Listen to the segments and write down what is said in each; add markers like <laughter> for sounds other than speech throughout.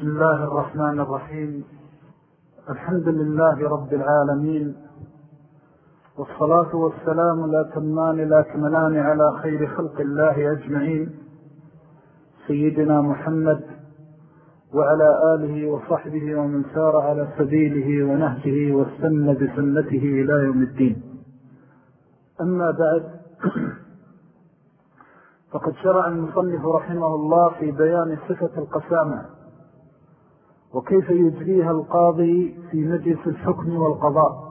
بسم الله الرحمن الرحيم. الحمد لله رب العالمين. والصلاة والسلام لا تمان لا كملان على خير خلق الله أجمعين. سيدنا محمد وعلى آله وصحبه ومن سار على سبيله ونهجه واستنى بسنته إلى يوم الدين. أما بعد فقد شرع المصنف رحمه الله في بيان صفة القسامة. وكيف يجريها القاضي في مجلس الحكم والقضاء.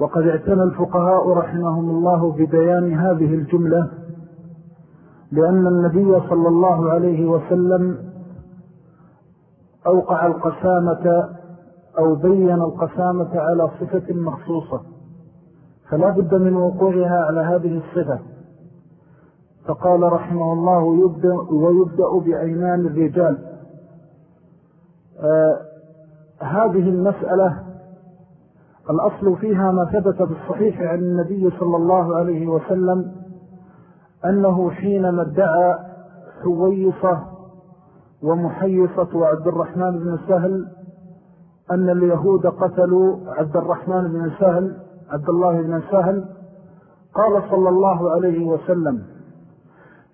وقد اعتنى الفقهاء رحمهم الله ببيان هذه الجملة لأن النبي صلى الله عليه وسلم أوقع القسامة أو بين القسامة على صفة مخصوصة فلا بد من وقوعها على هذه الصفة. فقال رحمه الله يبدأ ويبدأ بأيمان الرجال. هذه المسألة الأصل فيها ما ثبت بالصحيح عن النبي صلى الله عليه وسلم أنه حينما ادعى ثويصة ومحيصة وعبد الرحمن بن سهل أن اليهود قتلوا عبد الرحمن بن سهل عبد الله بن سهل قال صلى الله عليه وسلم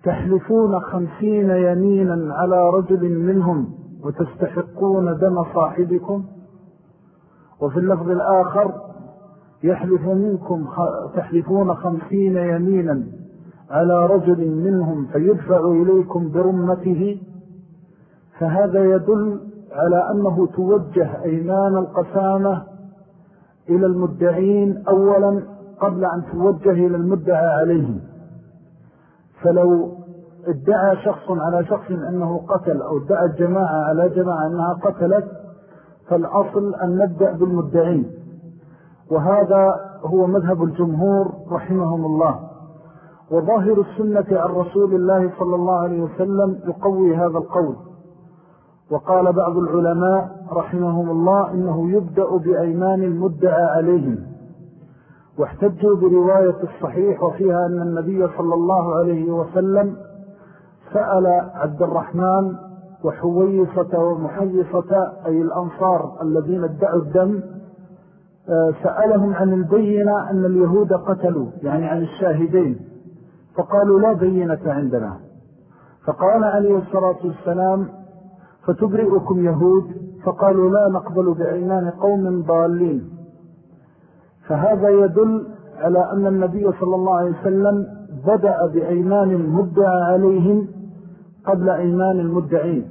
تحلفون خمسين يمينا على رجل منهم وتستحقون دم صاحبكم. وفي اللفظ الآخر يحلف منكم تحلفون خمسين يمينا على رجل منهم فيدفع إليكم برمته. فهذا يدل على أنه توجه أيمان القسامة إلى المدعين أولا قبل أن توجه إلى المدعى عليهم. فلو ادعى شخص على شخص أنه قتل أو ادعى الجماعة على جماعة أنها قتلت فالأصل أن نبدأ بالمدعين. وهذا هو مذهب الجمهور رحمهم الله. وظاهر السنة عن رسول الله صلى الله عليه وسلم يقوي هذا القول. وقال بعض العلماء رحمهم الله إنه يبدأ بأيمان المدعى عليهم. واحتجوا برواية الصحيح وفيها أن النبي صلى الله عليه وسلم سأل عبد الرحمن وحويصة ومحيصة أي الأنصار الذين ادعوا الدم آه، سألهم عن البينة أن اليهود قتلوا يعني عن الشاهدين. فقالوا لا بينة عندنا. فقال عليه الصلاة والسلام فتبرئكم يهود؟ فقالوا لا نقبل بأيمان قوم ضالين. فهذا يدل على أن النبي صلى الله عليه وسلم بدأ بأيمان المدعى عليهم قبل أيمان المدعين.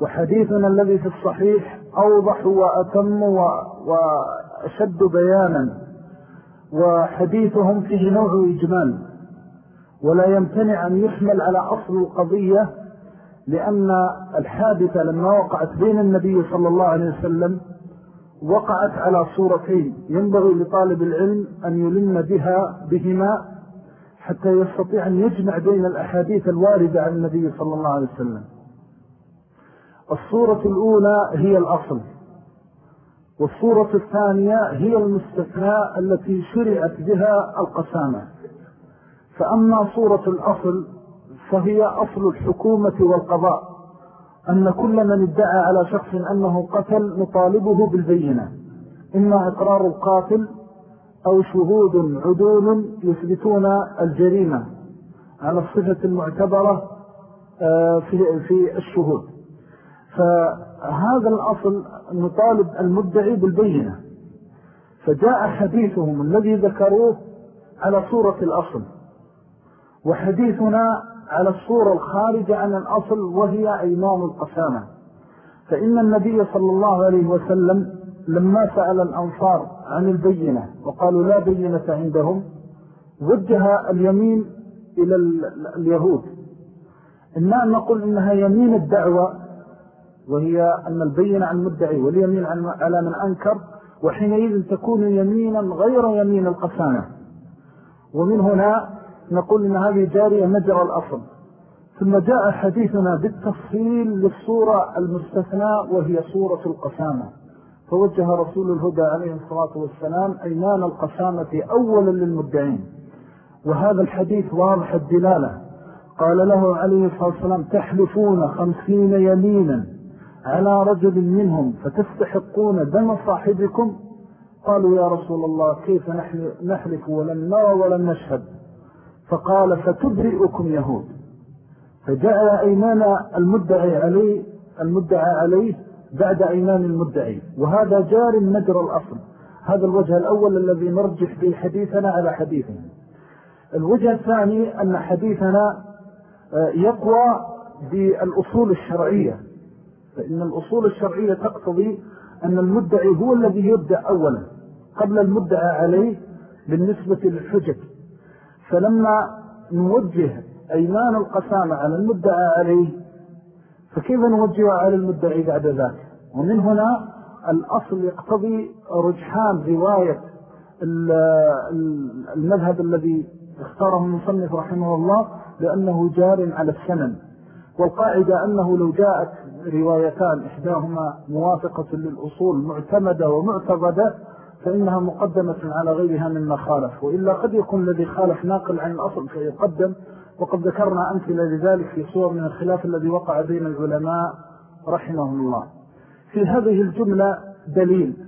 وحديثنا الذي في الصحيح أوضح وأتم وأشد بيانا وحديثهم فيه نوع إجمال. ولا يمتنع أن يحمل على أصل القضية لأن الحادثة لما وقعت بين النبي صلى الله عليه وسلم وقعت على صورتين. ينبغي لطالب العلم أن يلم بها بهما حتى يستطيع أن يجمع بين الأحاديث الواردة عن النبي صلى الله عليه وسلم. الصورة الأولى هي الأصل والصورة الثانية هي المستثناء التي شرعت بها القسامة. فأما صورة الأصل فهي أصل الحكومة والقضاء أن كل من ادعى على شخص أنه قتل نطالبه بالبينة. إما إقرار القاتل أو شهود عدول يثبتون الجريمة على الصفة المعتبرة آه، في الشهود. فهذا الأصل نطالب المدعي بالبينة. فجاء حديثهم الذي ذكروه على صورة الأصل. وحديثنا على الصورة الخارجة عن الأصل وهي أيمان القسامة. فإن النبي صلى الله عليه وسلم لما سأل الأنصار عن البينة وقالوا لا بينة عندهم. وجه اليمين إلى اليهود. أن نقول إنها يمين الدعوة وهي أن البينة عن المدعي واليمين على من أنكر وحينئذ تكون يمينا غير يمين القسامة. ومن هنا نقول إن هذه جارية مجرى الأصل. ثم جاء حديثنا بالتفصيل للصورة المستثناء وهي صورة القسامة. فوجه رسول الهدى عليه الصلاة والسلام أيمان القسامة أولا للمدعين. وهذا الحديث واضح الدلالة. قال له عليه الصلاة والسلام تحلفون خمسين يمينا على رجل منهم فتستحقون دم صاحبكم؟ قالوا يا رسول الله كيف نحلف ولن نرى ولن نشهد؟ فقال فتبرئكم يهود. فجعل أيمان المدعي عليه المدعى عليه بعد أيمان المدعي. وهذا جار مجرى الأصل. هذا الوجه الأول الذي نرجح به حديثنا على حديثنا. الوجه الثاني أن حديثنا آه، يقوى بالأصول الشرعية. فإن الأصول الشرعية تقتضي أن المدعي هو الذي يبدأ أولا قبل المدعى عليه بالنسبة للحجج. فلما نوجه أيمان القسامة على المدعى عليه فكيف نوجهها على المدعي بعد ذلك ومن هنا الأصل يقتضي رجحان رواية المذهب الذي اختاره المصنف رحمه الله لأنه جار على السنن والقاعدة أنه لو جاءت روايتان إحداهما موافقة للأصول معتمدة ومعتضدة فإنها مقدمة على غيرها مما خالف. وإلا قد يكون الذي خالف ناقل عن الأصل فيقدم وقد ذكرنا أمثلة لذلك في صور من الخلاف الذي وقع بين العلماء رحمهم الله. في هذه الجملة دليل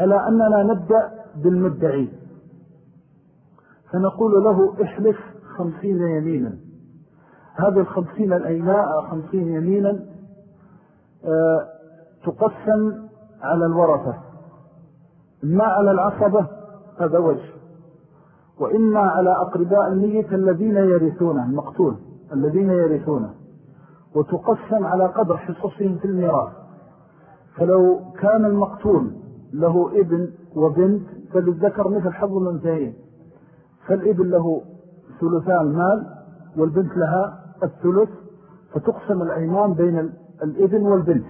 على أننا نبدأ بالمدعي. فنقول له احلف خمسين يمينا. هذه الخمسين الأيناء خمسين يمينا آه، تقسم على الورثة. ما على العصبة؟ هذا وجه. وإما على أقرباء الميت الذين يرثونه المقتول الذين يرثونه وتقسم على قدر حصصهم في الميراث. فلو كان المقتول له ابن وبنت فللذكر مثل حظ الانتهين فالابن له ثلثان المال والبنت لها الثلث. فتقسم الأيمان بين الابن والبنت.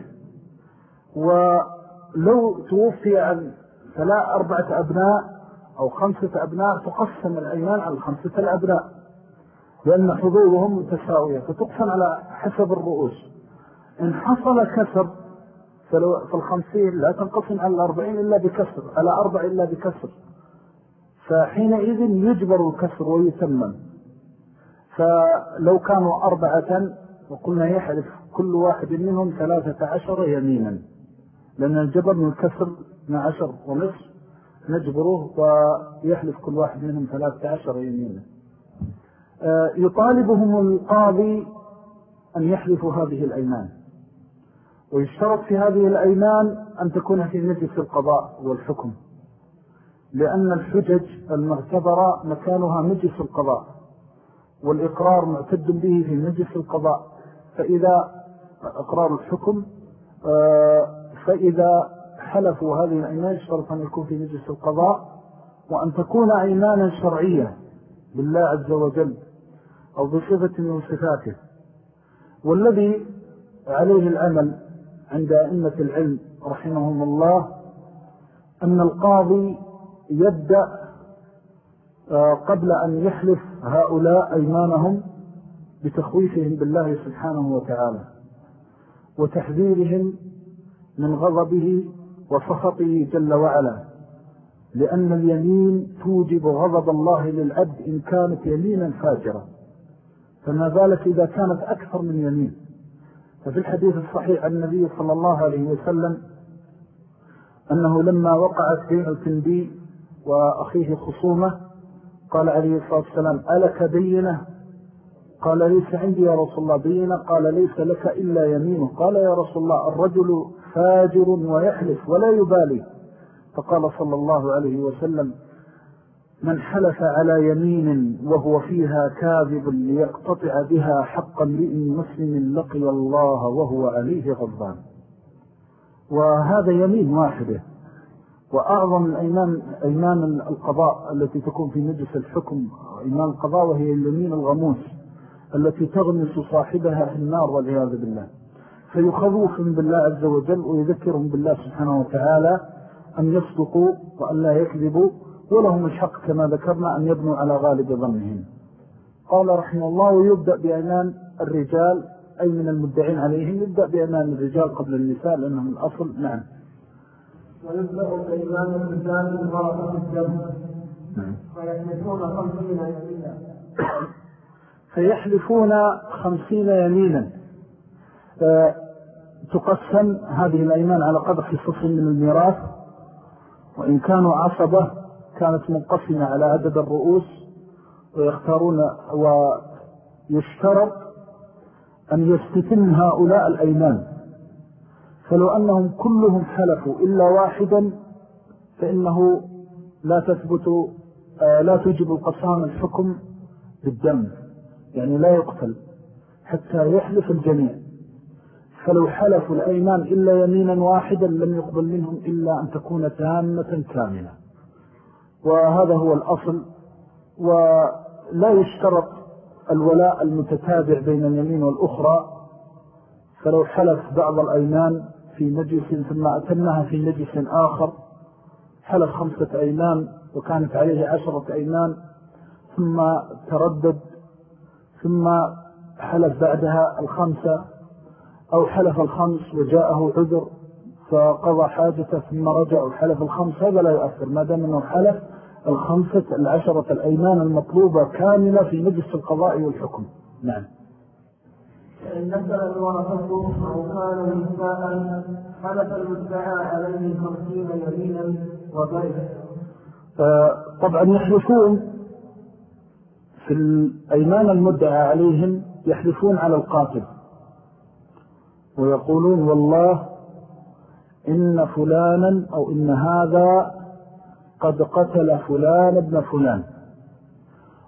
ولو توفي عن فلا أربعة أبناء أو خمسة أبناء تقسم الأيمان على خمسة الأبناء لأن حضورهم متساوية فتقسم على حسب الرؤوس. إن حصل كسر فالخمسين لا تنقسم على الأربعين إلا بكسر على أربع إلا بكسر. فحينئذ يجبر الكسر ويتمم. فلو كانوا أربعة وقلنا يحلف كل واحد منهم ثلاثة عشر يمينا لأن الجبر من الكسر من عشر ونصف. نجبره ويحلف كل واحد منهم ثلاثة عشر يمينا آه، يطالبهم القاضي أن يحلفوا هذه الأيمان. ويشترط في هذه الأيمان أن تكون في مجلس القضاء والحكم. لأن الحجج المعتبرة مكانها مجلس القضاء والإقرار معتد به في مجلس القضاء. فإذا إقرار الحكم آه، فإذا حلفوا هذه الأيمان يشترط أن يكون في مجلس القضاء وأن تكون أيمانا شرعية بالله عز وجل أو بصفة من صفاته. والذي عليه الأمل عند أئمة العلم رحمهم الله أن القاضي يبدأ آه، قبل أن يحلف هؤلاء أيمانهم بتخويفهم بالله سبحانه وتعالى وتحذيرهم من غضبه وسخطه جل وعلا لأن اليمين توجب غضب الله للعبد إن كانت يمينا فاجرة. فما ذلك إذا كانت أكثر من يمين؟ ففي الحديث الصحيح عن النبي صلى الله عليه وسلم أنه لما وقعت بين الكندي وأخيه خصومة قال عليه الصلاة والسلام ألك بينة؟ قال ليس عندي يا رسول الله بينة. قال ليس لك إلا يمينه قال يا رسول الله الرجل فاجر ويحلف ولا يبالي. فقال صلى الله عليه وسلم من حلف على يمين وهو فيها كاذب ليقتطع بها حق امرئ مسلم لقي الله وهو عليه غضبان. وهذا يمين واحدة. وأعظم الأيمان أيمان القضاء التي تكون في مجلس الحكم أيمان القضاء وهي اليمين الغموس التي تغمس صاحبها في النار والعياذ بالله. فيخوفهم بالله عز وجل ويذكرهم بالله سبحانه وتعالى أن يصدقوا وأن لا يكذبوا ولهم الحق كما ذكرنا أن يبنوا على غالب ظنهم. قال رحمه الله ويبدأ بأيمان الرجال أي من المدعين عليهم يبدأ بأيمان الرجال قبل النساء لأنهم الأصل نعم. ويبدأ بأيمان الرجال من ورثة الدم. نعم. ويحمسون خمسين فيحلفون خمسين يمينا. تقسم هذه الأيمان على قدر حصص من الميراث وإن كانوا عصبة كانت منقسمة على عدد الرؤوس ويختارون ويشترط أن يستتم هؤلاء الأيمان. فلو أنهم كلهم حلفوا إلا واحدا فإنه لا تثبت آه، لا توجب القصام الحكم بالدم يعني لا يقتل حتى يحلف الجميع. فلو حلفوا الأيمان إلا يمينا واحدا لم يقبل منهم إلا أن تكون تامة كاملة. وهذا هو الأصل. ولا يشترط الولاء المتتابع بين اليمين والأخرى. فلو حلف بعض الأيمان في مجلس ثم أتمها في مجلس آخر. حلف خمسة أيمان وكانت عليه عشرة أيمان. ثم تردد. ثم حلف بعدها الخمسة. أو حلف الخمس وجاءه عذر فقضى حاجته ثم رجع وحلف الخمس هذا لا يؤثر ما دام أنه حلف الخمسة العشرة الأيمان المطلوبة كاملة في مجلس القضاء والحكم. نعم. فإن نزل الورثة أو كان نساء حلف المدعى عليه خمسين يمينا وبرئ طبعا يحلفون في الأيمان المدعى عليهم يحلفون على القاتل. ويقولون والله إن فلانا أو إن هذا قد قتل فلان ابن فلان.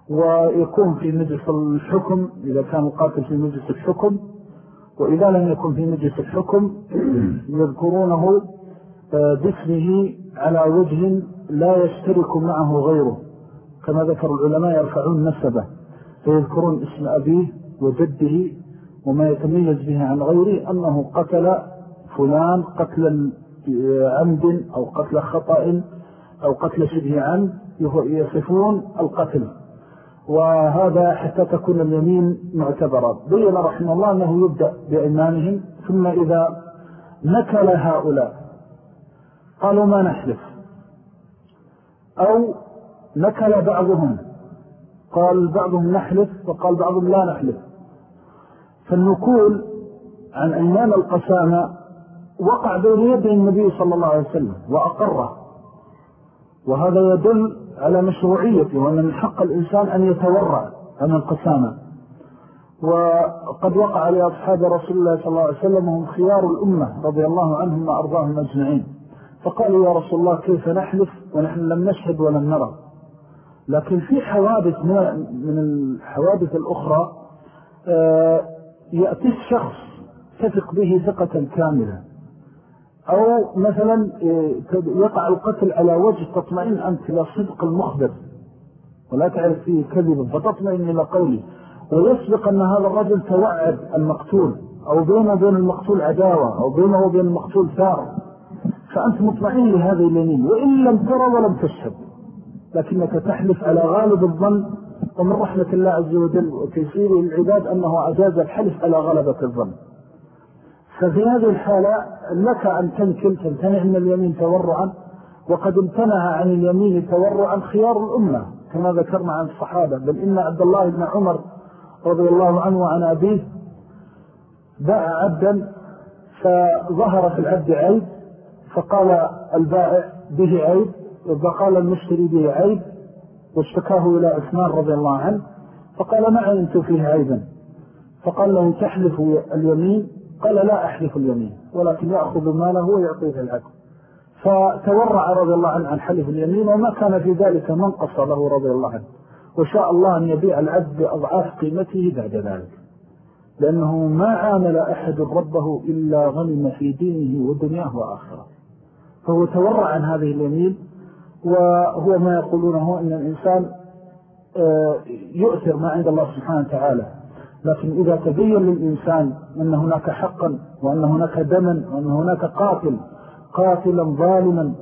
ويكون في مجلس الحكم إذا كان القاتل في مجلس الحكم وإذا لم يكن في مجلس الحكم <clears throat> يذكرونه آه، باسمه على وجه لا يشترك معه غيره كما ذكر العلماء يرفعون نسبه فيذكرون اسم أبيه وجده وما يتميز به عن غيره أنه قتل فلان قتل عمد أو قتل خطأ أو قتل شبه عمد يصفون القتل. وهذا حتى تكون اليمين معتبرة. بيّن رحمه الله أنه يبدأ بإيمانهم ثم إذا نكل هؤلاء قالوا ما نحلف. أو نكل بعضهم قال بعضهم نحلف وقال بعضهم لا نحلف. فالنكول عن أيمان القسامة وقع بين يدي النبي صلى الله عليه وسلم وأقره. وهذا يدل على مشروعيته وأن من حق الإنسان أن يتورع عن القسامة. وقد وقع لأصحاب رسول الله صلى الله عليه وسلم وهم خيار الأمة رضي الله عنهم وأرضاهم أجمعين. فقالوا يا رسول الله كيف نحلف ونحن لم نشهد ولم نرى. لكن في حوادث من الحوادث الأخرى آه، يأتي الشخص تثق به ثقة كاملة. أو مثلا آه، يقع القتل على وجه تطمئن أنت إلى صدق المخبر. ولا تعرف فيه كذبا فتطمئن إلى قولي ويسبق أن هذا الرجل توعد المقتول أو بينه وبين المقتول عداوة أو بينه وبين المقتول ثار فأنت مطمئن لهذه اليمين وإن لم ترى ولم تشهد. لكنك تحلف على غالب الظن ومن رحمة الله عز وجل وتيسير العباد أنه أجاز الحلف على غلبة الظن. ففي هذه الحالة لك أن تنكل تمتنع من اليمين تورعا وقد امتنع عن اليمين تورعا خيار الأمة كما ذكرنا عن الصحابة. بل إن عبد الله بن عمر رضي الله عنه وعن أبيه باع عبدا فظهر في العبد عيب فقال البائع به عيب وقال المشتري به عيب واشتكاه إلى عثمان رضي الله عنه فقال ما علمت فيه عيبا فقال له تحلف اليمين؟ قال لا أحلف اليمين ولكن يأخذ ماله ويعطيه العبد فتورع رضي الله عنه عن حلف اليمين وما كان في ذلك منقص له رضي الله عنه. وشاء الله أن يبيع العبد بأضعاف قيمته بعد ذلك. لأنه ما عامل أحد ربه إلا غنم في دينه ودنياه وآخرة. فهو تورع عن هذه اليمين وهو ما يقولونه أن الإنسان آه، يؤثر ما عند الله سبحانه وتعالى. لكن إذا تبين للإنسان أن هناك حقا وأن هناك دما وأن هناك قاتل قاتلا ظالما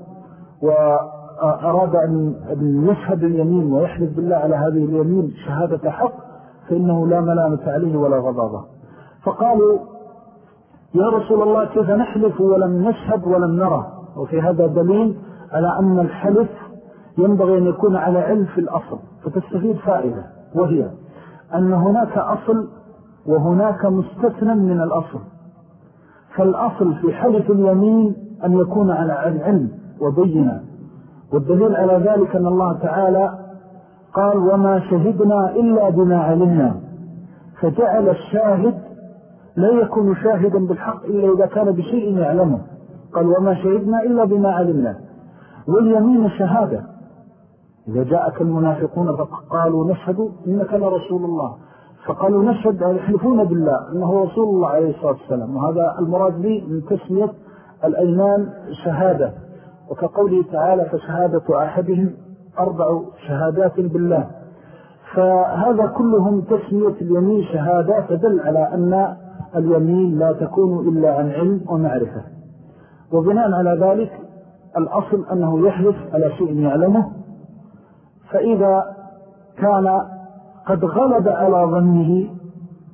وأراد أن يشهد اليمين ويحلف بالله على هذه اليمين شهادة حق فإنه لا ملامة عليه ولا غضاضة فقالوا يا رسول الله كيف نحلف ولم نشهد ولم نرى؟ وفي هذا دليل على أن الحلف ينبغي أن يكون على علم في الأصل فتستفيد فائدة وهي أن هناك أصل وهناك مستثنى من الأصل. فالأصل في حلف اليمين أن يكون على علم وبينا والدليل على ذلك أن الله تعالى قال وما شهدنا إلا بما علمنا فجعل الشاهد لا يكون شاهدا بالحق إلا إذا كان بشيء يعلمه. قال وما شهدنا إلا بما علمنا واليمين شهادة. إذا جاءك المنافقون فقالوا نشهد إنك لرسول الله. فقالوا نشهد يحلفون بالله أنه رسول الله عليه الصلاة والسلام. وهذا المراد لي من تسمية الأيمان شهادة. وكقوله تعالى فشهادة أحدهم أربع شهادات بالله. فهذا كلهم تسمية اليمين شهادة تدل على أن اليمين لا تكون إلا عن علم ومعرفة. وبناء على ذلك الأصل أنه يحلف على شيء يعلمه فإذا كان قد غلب على ظنه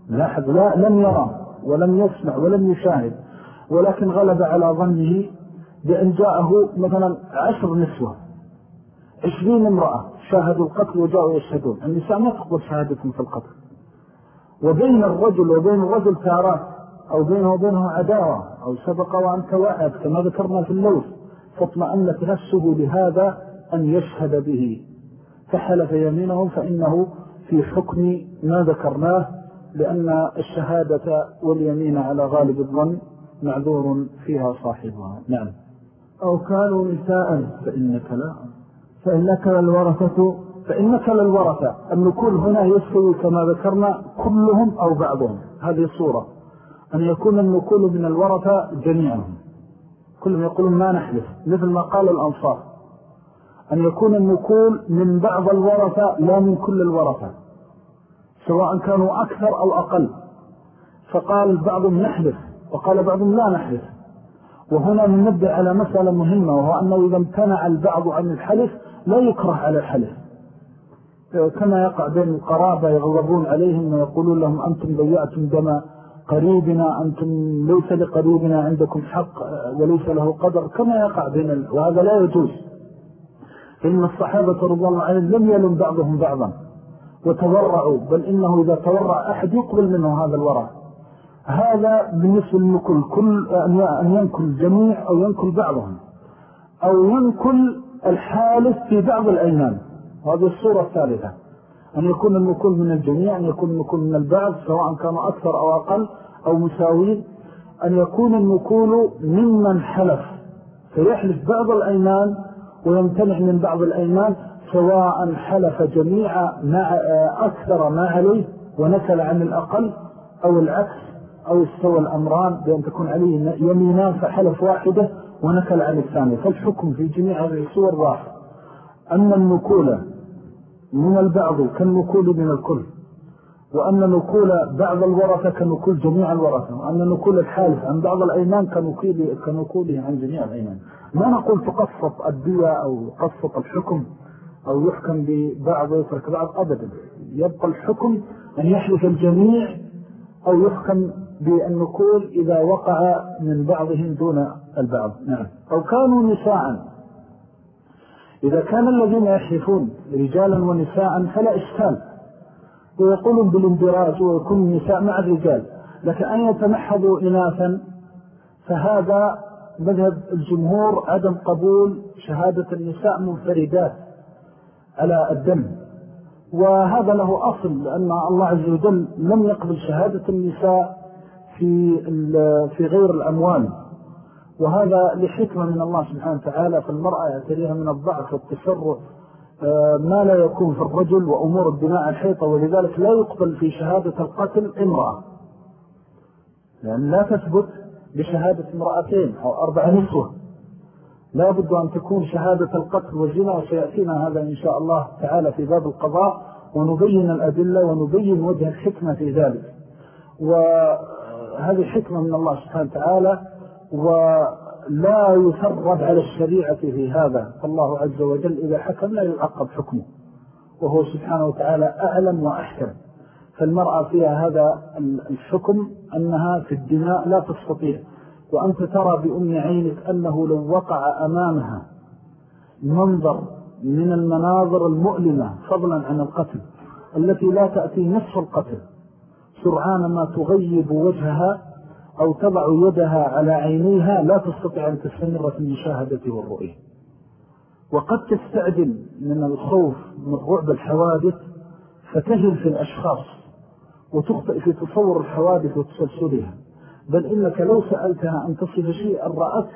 لاحظ لا لم يرى ولم يسمع ولم يشاهد ولكن غلب على ظنه بأن جاءه مثلا عشر نسوة عشرين امرأة شاهدوا القتل وجاءوا يشهدون النساء ما تقبل شهادتهم في القتل. وبين الرجل وبين الرجل تارات أو بينه وبينه عداوة أو سبق وأن توعد كما ذكرنا في اللوث. فاطمأنت نفسه لهذا أن يشهد به. فحلف يمينه فإنه في حكم ما ذكرناه لأن الشهادة واليمين على غالب الظن معذور فيها صاحبها. نعم. أو كانوا نساء. فإنك لا. فإنك للورثة فإنك للورثة النكول هنا يستوي كما ذكرنا كلهم أو بعضهم. هذه الصورة أن يكون النكول من الورثة جميعهم. كلهم يقولون ما نحلف مثل ما قال الأنصار. أن يكون النكول من بعض الورثة لا من كل الورثة. سواء كانوا أكثر أو أقل. فقال بعضهم نحلف وقال بعضهم لا نحلف وهنا ننبه على مسألة مهمة وهو أنه إذا امتنع البعض عن الحلف لا يكره على الحلف. كما يقع بين القرابة يغضبون عليهم ويقولون لهم أنتم ضيأتم دم قريبنا أنتم ليس لقريبنا عندكم حق وليس له قدر كما يقع بين وهذا لا يجوز. إن الصحابة رضي الله عنهم لم يلم بعضهم بعضا وتورعوا بل إنه إذا تورع أحد يقبل منه هذا الورع. هذا بالنسبة للنكل كل أن ينكل الجميع أو ينكل بعضهم أو ينكل الحالف في بعض الأيمان. هذه الصورة الثالثة. أن يكون النكل من الجميع أن يكون النكل من البعض سواء كانوا أكثر أو أقل أو مساوين أن يكون النكول ممن حلف. فيحلف بعض الأيمان ويمتنع من بعض الأيمان سواء حلف جميع مع أكثر ما عليه ونكل عن الأقل أو العكس أو استوى الأمران بأن تكون عليه يمينان فحلف واحدة ونكل عن الثاني فالحكم في جميع هذه الصور واحد أن النكول من البعض كالنكول من الكل وأن نكول بعض الورثة كنكول جميع الورثة وأن نكول الحالف عن بعض الأيمان كنكوله عن جميع الأيمان. ما نقول تقصط الدية أو قصط الحكم أو يحكم ببعض ويترك بعض؟ أبدا. يبقى الحكم أن يحلف الجميع أو يحكم بالنكول إذا وقع من بعضهم دون البعض. نعم. أو كانوا نساء إذا كان الذين يحلفون رجالا ونساء فلا إشكال. ويقولون بالاندراج ويكون النساء مع الرجال. لكن أن يتمحضوا إناثا فهذا مذهب الجمهور عدم قبول شهادة النساء منفردات على الدم. وهذا له أصل لأن الله عز وجل لم يقبل شهادة النساء في, في غير الأموال. وهذا لحكمة من الله سبحانه وتعالى فالمرأة يعتريها من الضعف والتسرع آه، ما لا يكون في الرجل وأمور الدماء الحيطة ولذلك لا يقبل في شهادة القتل امرأة. لأن لا تثبت بشهادة امرأتين أو أربع نسوة. لا بد أن تكون شهادة القتل والزنا وسيأتينا هذا إن شاء الله تعالى في باب القضاء ونبين الأدلة ونبين وجه الحكمة في ذلك. وهذه حكمة من الله سبحانه وتعالى ولا يثرب على الشريعة في هذا. فالله عز وجل إذا حكم لا يعقب حكمه. وهو سبحانه وتعالى أعلم وأحكم. فالمرأة فيها هذا الحكم أنها في الدماء لا تستطيع. وأنت ترى بأم عينك أنه لو وقع أمامها منظر من المناظر المؤلمة فضلا عن القتل التي لا تأتي نصف القتل سرعان ما تغيب وجهها أو تضع يدها على عينيها لا تستطيع أن تستمر في المشاهدة والرؤية. وقد تستعجل من الخوف من رعب الحوادث فتجل في الأشخاص وتخطئ في تصور الحوادث وتسلسلها. بل إنك لو سألتها أن تصف شيئا رأت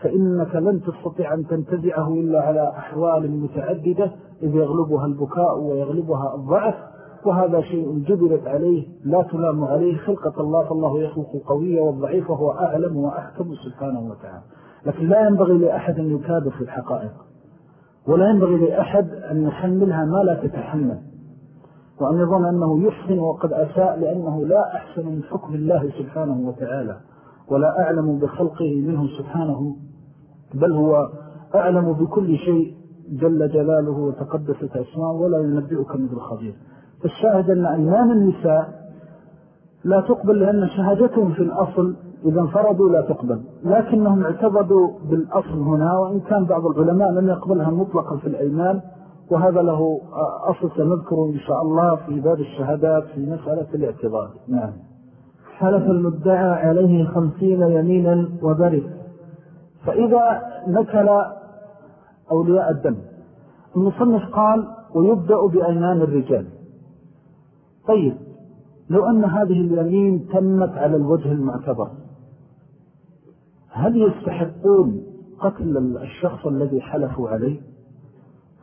فإنك لن تستطيع أن تنتزعه إلا على أحوال متعددة إذ يغلبها البكاء ويغلبها الضعف وهذا شيء جبلت عليه لا تلام عليه خلقة الله فالله يخلق القوية والضعيف وهو أعلم وأحكم سبحانه وتعالى. لكن لا ينبغي لأحد أن يكاد في الحقائق ولا ينبغي لأحد أن يحملها ما لا تتحمل. وأن يظن أنه يحسن وقد أساء لأنه لا أحسن من حكم الله سبحانه وتعالى ولا أعلم بخلقه منه سبحانه بل هو أعلم بكل شيء جل جلاله وتقدست أسماء ولا ينبئك مثل خبير. فالشاهد أن أيمان النساء لا تقبل لأن شهادتهم في الأصل إذا انفردوا لا تقبل لكنهم اعتبدوا بالأصل هنا وإن كان بعض العلماء لم يقبلها مطلقا في الأيمان وهذا له أصل سنذكره إن شاء الله في باب الشهادات في مسألة الاعتبار نعم. حلف المدعى عليه خمسين يمينا وبرد. فإذا نكل أولياء الدم المصنف قال ويبدأ بأيمان الرجال. طيب لو أن هذه اليمين تمت على الوجه المعتبر هل يستحقون قتل الشخص الذي حلفوا عليه؟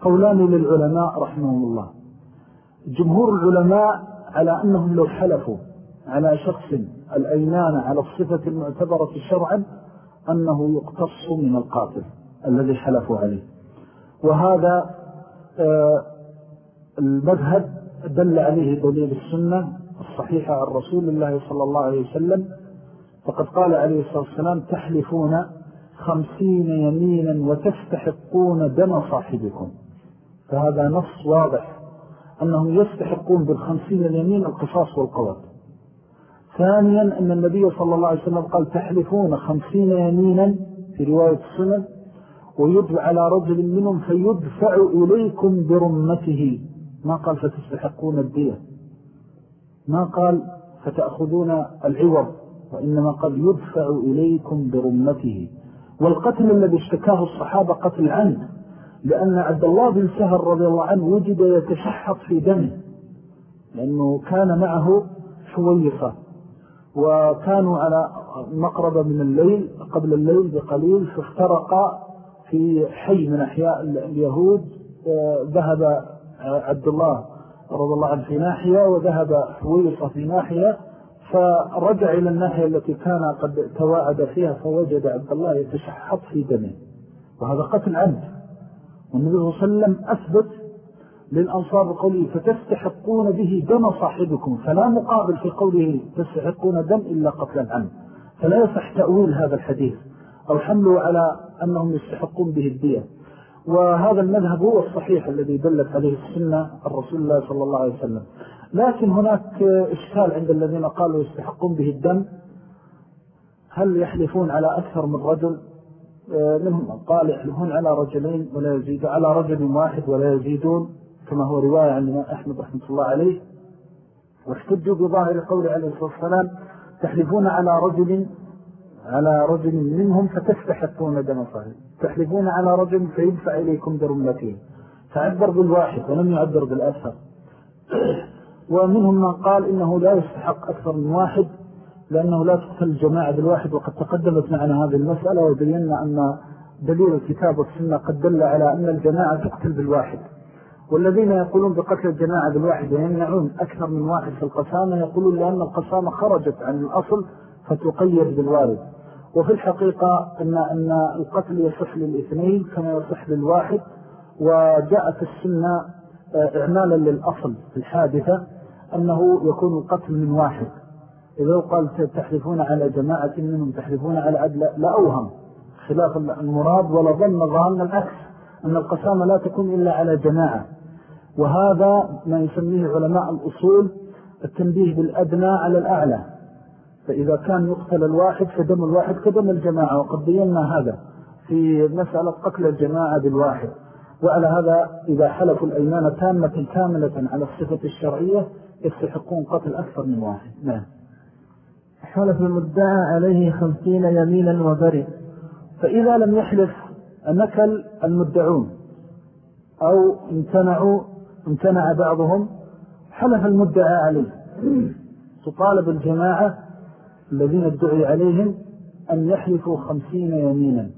قولان للعلماء رحمهم الله. جمهور العلماء على أنهم لو حلفوا على شخص الأيمان على الصفة المعتبرة شرعا أنه يقتص من القاتل الذي حلفوا عليه. وهذا آه، المذهب دل عليه دليل السنة الصحيحة عن رسول الله صلى الله عليه وسلم فقد قال عليه الصلاة والسلام تحلفون خمسين يمينا وتستحقون دم صاحبكم. فهذا نص واضح أنهم يستحقون بالخمسين اليمين القصاص والقوات. ثانيا أن النبي صلى الله عليه وسلم قال تحلفون خمسين يمينا في رواية السنة ويدفع على رجل منهم فيدفع إليكم برمته. ما قال فتستحقون الدية. ما قال فتأخذون العوض وإنما قال يدفع إليكم برمته. والقتل الذي اشتكاه الصحابة قتل عند لأن عبد الله بن سهر رضي الله عنه وجد يتشحط في دمه لأنه كان معه شويصة وكانوا على مقربة من الليل قبل الليل بقليل فافترقا في حي من أحياء اليهود ذهب عبد الله رضي الله عنه في ناحية وذهب حويصة في ناحية فرجع إلى الناحية التي كان قد تواعد فيها فوجد عبد الله يتشحط في دمه. وهذا قتل عمد. والنبي صلى الله عليه وسلم أثبت للأنصار بقوله فتستحقون به دم صاحبكم فلا مقابل في قوله تستحقون دم إلا قتل العمد فلا يصح تأويل هذا الحديث. أو حمله على أنهم يستحقون به الدية. وهذا المذهب هو الصحيح الذي دلت عليه السنة الرسول الله صلى الله عليه وسلم. لكن هناك إشكال عند الذين قالوا يستحقون به الدم. هل يحلفون على أكثر من رجل؟ آه، منهم قال يحلفون على رجلين ولا يزيد على رجل واحد ولا يزيدون كما هو رواية عن أحمد رحمة الله عليه. واحتجوا بظاهر قول عليه الصلاة والسلام تحلفون على رجل على رجل منهم فتستحقون دم صحيح تحلفون على رجل فيدفع إليكم برمتين فعبر بالواحد ولم يعبر بالأكثر. <clears throat> ومنهم من قال إنه لا يستحق أكثر من واحد لأنه لا تقتل الجماعة بالواحد وقد تقدمت معنا هذه المسألة وبينا أن دليل الكتاب والسنة قد دل على أن الجماعة تقتل بالواحد. والذين يقولون بقتل الجماعة بالواحد ويمنعون أكثر من واحد في القسامة يقولون لأن القسامة خرجت عن الأصل فتقيد بالوارد. وفي الحقيقة أن, أن القتل يصح للاثنين كما يصح للواحد وجاءت السنة آه، إعمالا للأصل في الحادثة أنه يكون القتل من واحد. إذا قال تحلفون على جماعة منهم تحلفون على عدل لا أوهم. خلاف المراد ولا ظن ظن العكس أن القسامة لا تكون إلا على جماعة. وهذا ما يسميه علماء الأصول التنبيه بالأدنى على الأعلى. فإذا كان يقتل الواحد فدم الواحد كدم الجماعة وقد بينا هذا في مسألة قتل الجماعة بالواحد. وعلى هذا إذا حلفوا الأيمان تامة كاملة على الصفة الشرعية يستحقون قتل أكثر من واحد. نعم. حلف المدعى عليه خمسين يمينا وبرئ فإذا لم يحلف نكل المدعون أو امتنعوا امتنع بعضهم حلف المدعى عليه. تطالب الجماعة الذين ادعي عليهم أن يحلفوا خمسين يمينا.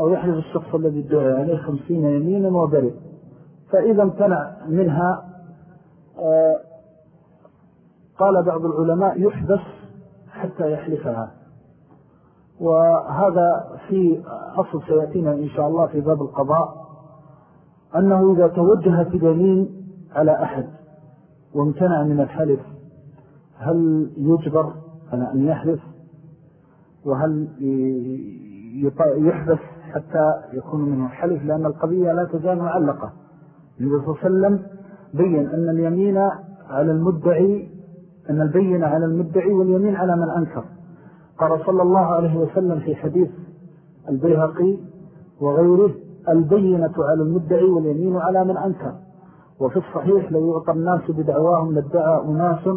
أو يحلف الشخص الذي ادعي عليه خمسين يمينا وبرئ. فإذا امتنع منها آه، قال بعض العلماء يحبس حتى يحلفها. وهذا في أصل سيأتينا إن شاء الله في باب القضاء. أنه إذا توجهت اليمين على أحد وامتنع من الحلف هل يجبر؟ على أن يحلف وهل يحبس حتى يكون منه الحلف لأن القضية لا تزال معلقة. النبي صلى الله عليه وسلم بيّن أن اليمين على المدعي أن البين على المدعي واليمين على من أنكر. قال صلى الله عليه وسلم في حديث البيهقي وغيره البينة على المدعي واليمين على من أنكر. وفي الصحيح لو يعطى الناس بدعواهم لادعى أناس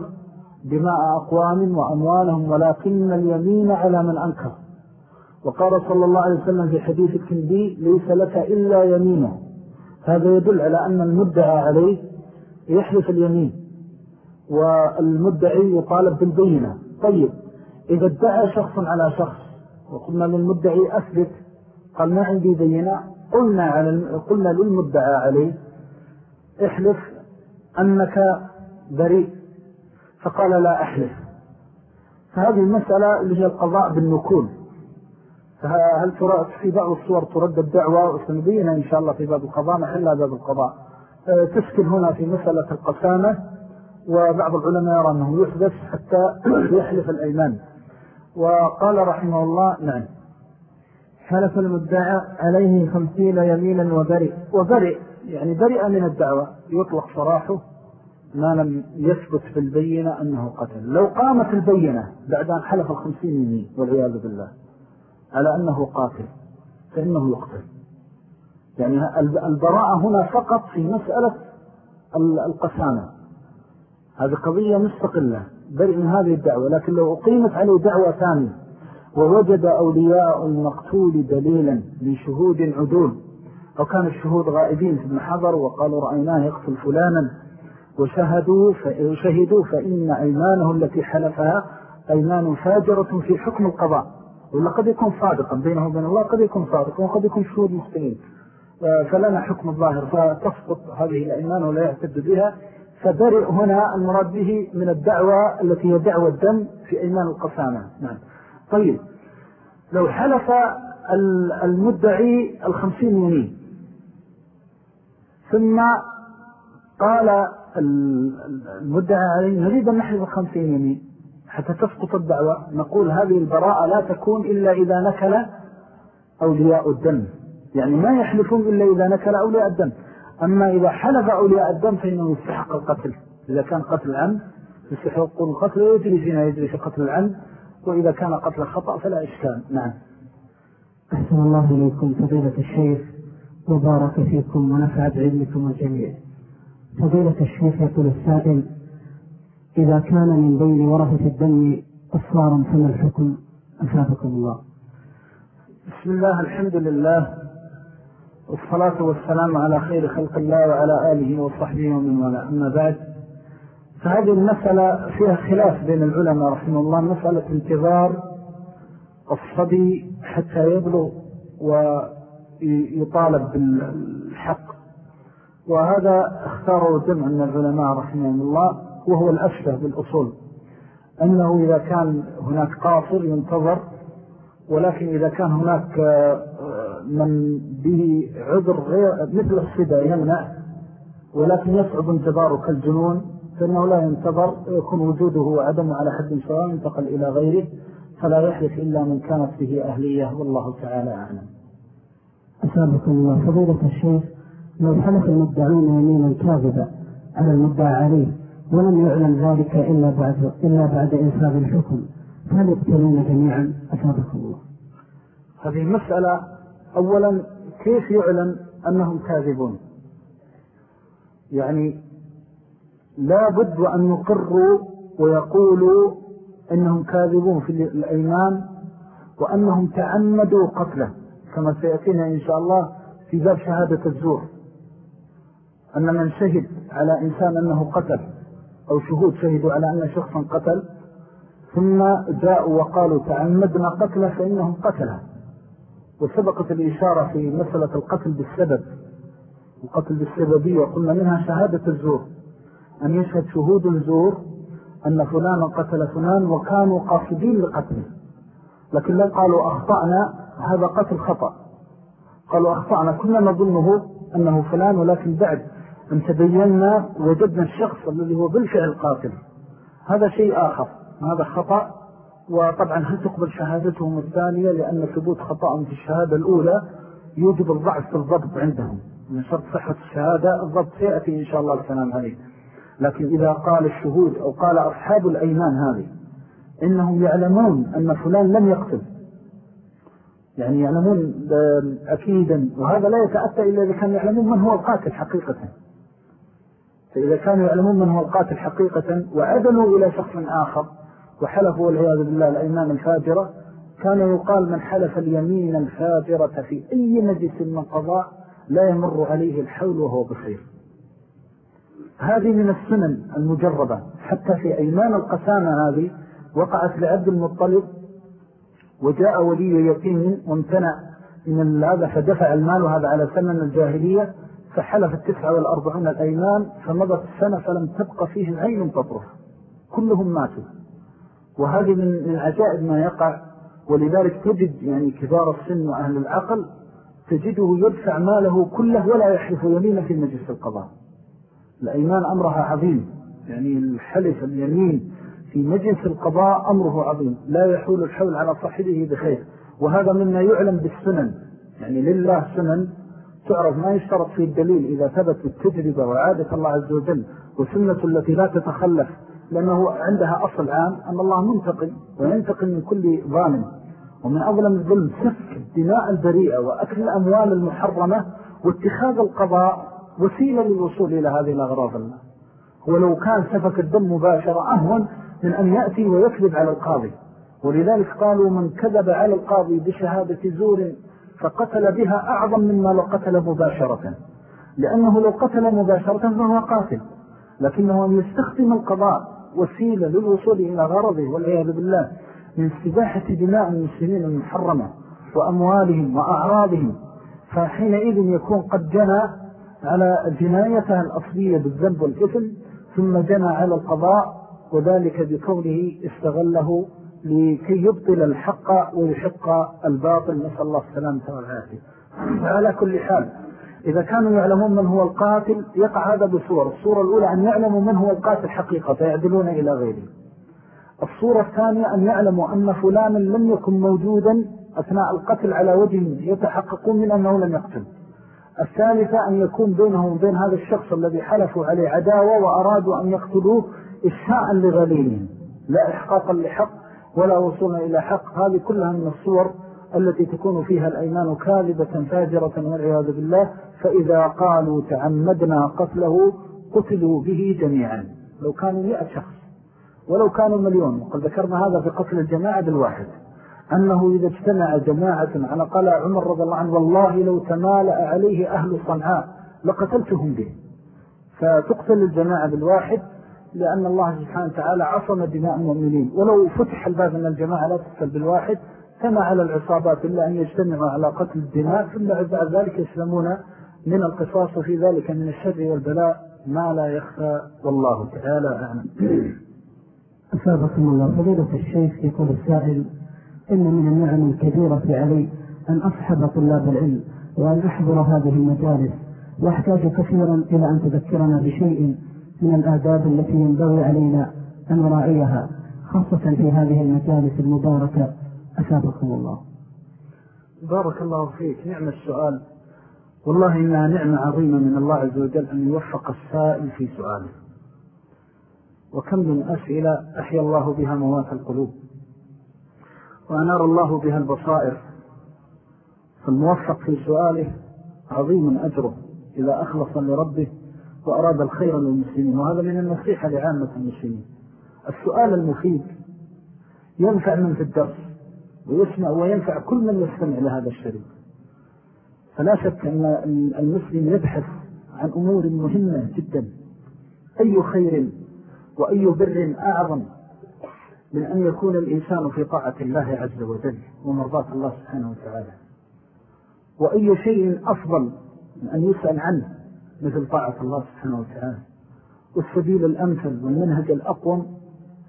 دماء أقوام وأموالهم ولكن اليمين على من أنكر. وقال صلى الله عليه وسلم في حديث الكندي ليس لك إلا يمينه. هذا يدل على أن المدعى عليه يحلف اليمين والمدعي يطالب بالبينة. طيب إذا ادعى شخص على شخص وقلنا للمدعي أثبت قال ما عندي بينة قلنا, على قلنا للمدعى عليه احلف أنك بريء. فقال لا أحلف. فهذه المسألة هي القضاء بالنكول فهل في بعض الصور ترد الدعوة وسنبينها إن شاء الله في باب القضاء؟ محلها باب القضاء. أه، تسكن هنا في مسألة القسامة وبعض العلماء يرى أنه يحدث حتى <clears throat> يحلف الأيمان. وقال رحمه الله نعم. حلف المدعى عليه خمسين يمينا وبرئ. وبرئ يعني برئ من الدعوة. يطلق صراحة ما لم يثبت في البينة أنه قتل. لو قامت البينة بعد أن حلف الخمسين يمين والعياذ بالله على أنه قاتل فإنه يقتل. يعني البراءة هنا فقط في مسألة القسامة. هذه قضية مستقلة برئ من هذه الدعوة لكن لو أقيمت عليه دعوة ثانية ووجد أولياء المقتول دليلا من شهود عدول أو كان الشهود غائبين في المحضر وقالوا رأيناه يقتل فلانا وشهدوا فشهدوا فإن أيمانه التي حلفها أيمان فاجرة في حكم القضاء. ولا قد يكون صادقا بينه وبين الله قد يكون صادقا وقد يكون شهود مستمين فلنا حكم الظاهر فتسقط هذه الأيمان ولا يعتد بها. فبرئ هنا المراد به من الدعوة التي هي دعوة الدم في أيمان القسامة. نعم. طيب. لو حلف المدعي الخمسين يمين ثم قال المدعي عليه نريد أن نحلف الخمسين يمين حتى تسقط الدعوة. نقول هذه البراءة لا تكون إلا إذا نكل أولياء الدم. يعني ما يحلفون إلا إذا نكل أولياء الدم. أما إذا حلف أولياء الدم فإنه يستحق القتل. إذا كان قتل العم يستحق القتل ويجري فينا يجري في قتل العم. وإذا كان قتل خطأ فلا إشكال. نعم. أحسن الله إليكم فضيلة الشيخ. وبارك فيكم ونفع بعلمكم الجميع. فضيلة الشيخ يقول السائل إذا كان من بين ورثة الدم أصفارا فما الحكم؟ أفادكم الله. بسم الله الحمد لله والصلاة والسلام على خير خلق الله وعلى آله وصحبه ومن ولا أما بعد فهذه المسألة فيها خلاف بين العلماء رحمه الله مسألة انتظار الصبي حتى يبلغ ويطالب بالحق وهذا اختاره جمع من العلماء رحمه الله وهو الأشبه بالأصول. أنه إذا كان هناك قاصر ينتظر ولكن إذا كان هناك من به عذر غير مثل الصدى يمنع ولكن يصعب انتظاره كالجنون فإنه لا ينتظر يكون وجوده وعدمه على حد سواء ينتقل إلى غيره فلا يحلف إلا من كانت به أهلية والله تعالى أعلم. أسابق الله. فضيلة الشيخ لو حلف المدعون يمينا كاذبا على المدعى عليه ولم يعلم ذلك إلا بعد, إلا بعد إنفاذ الحكم فهل يقتلون جميعا أسابق الله. هذه مسألة أولا كيف يعلن أنهم كاذبون؟ يعني لا بد أن يقروا ويقولوا أنهم كاذبون في الأيمان وأنهم تعمدوا قتله كما سيأتينا إن شاء الله في باب شهادة الزور. أن من شهد على إنسان أنه قتل أو شهود شهدوا على أن شخصا قتل ثم جاءوا وقالوا تعمدنا قتله فإنهم قتله. وسبقت الإشارة في مسألة القتل بالسبب. القتل بالسببية قلنا منها شهادة الزور. أن يشهد شهود الزور أن فلان قتل فلان وكانوا قاصدين لقتله. لكن لو قالوا أخطأنا هذا قتل خطأ. قالوا أخطأنا كنا نظنه أنه فلان ولكن بعد أن تبيننا وجدنا الشخص الذي هو بالفعل قاتل. هذا شيء آخر هذا خطأ وطبعا هل تقبل شهادتهم الثانية؟ لأن ثبوت خطأ في الشهادة الأولى يوجب الضعف في الضبط عندهم. من شرط صحة الشهادة الضبط سيأتي إن شاء الله الكلام عليه لكن إذا قال الشهود أو قال أصحاب الأيمان هذه إنهم يعلمون أن فلان لم يقتل. يعني يعلمون أكيدا وهذا لا يتأتى إلا إذا كانوا يعلمون من هو القاتل حقيقة. فإذا كانوا يعلمون من هو القاتل حقيقة وعدلوا إلى شخص آخر وحلفوا والعياذ بالله الأيمان الفاجرة كان يقال من حلف اليمين الفاجرة في أي مجلس من قضاء لا يمر عليه الحول وهو بخير. هذه من السنن المجربة. حتى في أيمان القسامة هذه وقعت لعبد المطلب وجاء ولي يقين وامتنع من هذا فدفع المال وهذا على سنن الجاهلية فحلف التسعة والأربعون الأيمان فمضت السنة فلم تبقى فيه عين تطرف كلهم ماتوا. وهذه من عجائب ما يقع ولذلك تجد يعني كبار السن وأهل العقل تجده يدفع ماله كله ولا يحلف يمين في مجلس القضاء. الأيمان أمرها عظيم. يعني الحلف اليمين في مجلس القضاء أمره عظيم. لا يحول الحول على صاحبه بخير. وهذا مما يعلم بالسنن. يعني لله سنن تعرف ما يشترط في الدليل إذا ثبت التجربة وعادة الله عز وجل وسنة التي لا تتخلف لأنه عندها أصل عام أن الله منتقم وينتقم من كل ظالم. ومن أظلم الظلم سفك الدماء البريئة وأكل الأموال المحرمة واتخاذ القضاء وسيلة للوصول إلى هذه الأغراض. الله ولو كان سفك الدم مباشرة أهون من أن يأتي ويكذب على القاضي. ولذلك قالوا من كذب على القاضي بشهادة زور فقتل بها أعظم مما لو قتل مباشرة. لأنه لو قتل مباشرة فهو قاتل. لكنه أن يستخدم القضاء وسيلة للوصول إلى غرضه والعياذ بالله من استباحة دماء المسلمين المحرمة وأموالهم وأعراضهم. فحينئذ يكون قد جنى على جنايتها الأصلية بالذنب والإثم ثم جنى على القضاء وذلك بكونه استغله لكي يبطل الحق ويحق الباطل. نسأل الله السلامة والعافية. فعلى كل حال إذا كانوا يعلمون من هو القاتل يقع هذا بصورة. الصورة الأولى أن يعلموا من هو القاتل حقيقة فيعدلون إلى غيره. الصورة الثانية أن يعلموا أن فلانا لم يكن موجودا أثناء القتل على وجه يتحققون من أنه لم يقتل. الثالثة أن يكون بينهم وبين هذا الشخص الذي حلفوا عليه عداوة وأرادوا أن يقتلوه إشهاء لغليلهم لا إحقاقا لحق ولا وصولا إلى حق. هذه كلها من الصور التي تكون فيها الأيمان كاذبة فاجرة والعياذ بالله. فإذا قالوا تعمدنا قتله قتلوا به جميعا. لو كانوا مئة شخص ولو كانوا مليون. وقد ذكرنا هذا في قتل الجماعة بالواحد أنه إذا اجتمع جماعة على قلع عمر رضي الله عنه والله لو تمالأ عليه أهل صنعاء لقتلتهم به. فتقتل الجماعة بالواحد لأن الله سبحانه وتعالى عصم دماء المؤمنين. ولو فتح الباب من الجماعة لا تقتل بالواحد كما على العصابات إلا أن يجتمعوا على قتل الدماء ثم بعد ذلك يسلمون من القصاص في ذلك من الشر والبلاء ما لا يخفى. والله تعالى أعلم. أسابقكم الله. فضيلة الشيخ يقول السائل إن من النعم الكبيرة علي أن أصحب طلاب العلم وأن أحضر هذه المجالس وأحتاج كثيرا إلى أن تذكرنا بشيء من الآداب التي ينبغي علينا أن نراعيها خاصة في هذه المجالس المباركة. أسابقكم الله. بارك الله فيك. نعم السؤال. والله إنها نعمة عظيمة من الله عز وجل أن يوفق السائل في سؤاله. وكم من أسئلة أحيا الله بها موات القلوب. وأنار الله بها البصائر. فالموفق في سؤاله عظيم أجره إذا أخلص لربه وأراد الخير للمسلمين وهذا من النصيحة لعامة المسلمين. السؤال المفيد ينفع من في الدرس ويسمع وينفع كل من يستمع لهذا الشريط. فلا شك أن المسلم يبحث عن أمور مهمة جدا. أي خير وأي بر أعظم من أن يكون الإنسان في طاعة الله عز وجل ومرضاة الله سبحانه وتعالى. وأي شيء أفضل من أن يسأل عنه مثل طاعة الله سبحانه وتعالى. والسبيل الأمثل والمنهج الأقوم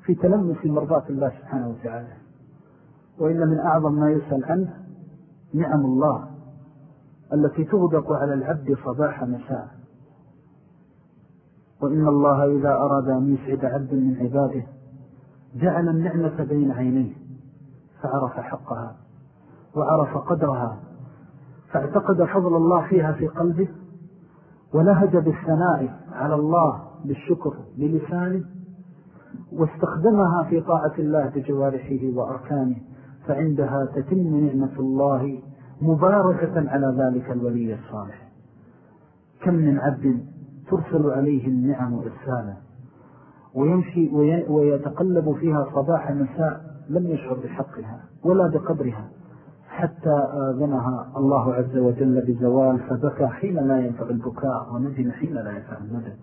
في تلمس مرضاة الله سبحانه وتعالى. وإن من أعظم ما يسأل عنه نعم الله التي تغدق على العبد صباح مساء. وإن الله إذا أراد أن يسعد عبد من عباده جعل النعمة بين عينيه فعرف حقها وعرف قدرها فاعتقد فضل الله فيها في قلبه ولهج بالثناء على الله بالشكر بلسانه واستخدمها في طاعة الله بجوارحه وأركانه فعندها تتم نعمة الله مباركة على ذلك الولي الصالح. كم من عبد ترسل عليه النعم إرسالا ويمشي ويتقلب فيها صباح مساء لم يشعر بحقها ولا بقدرها. حتى آذنها الله عز وجل بزوال فبكى حين لا ينفع البكاء وندم حين لا ينفع الندم.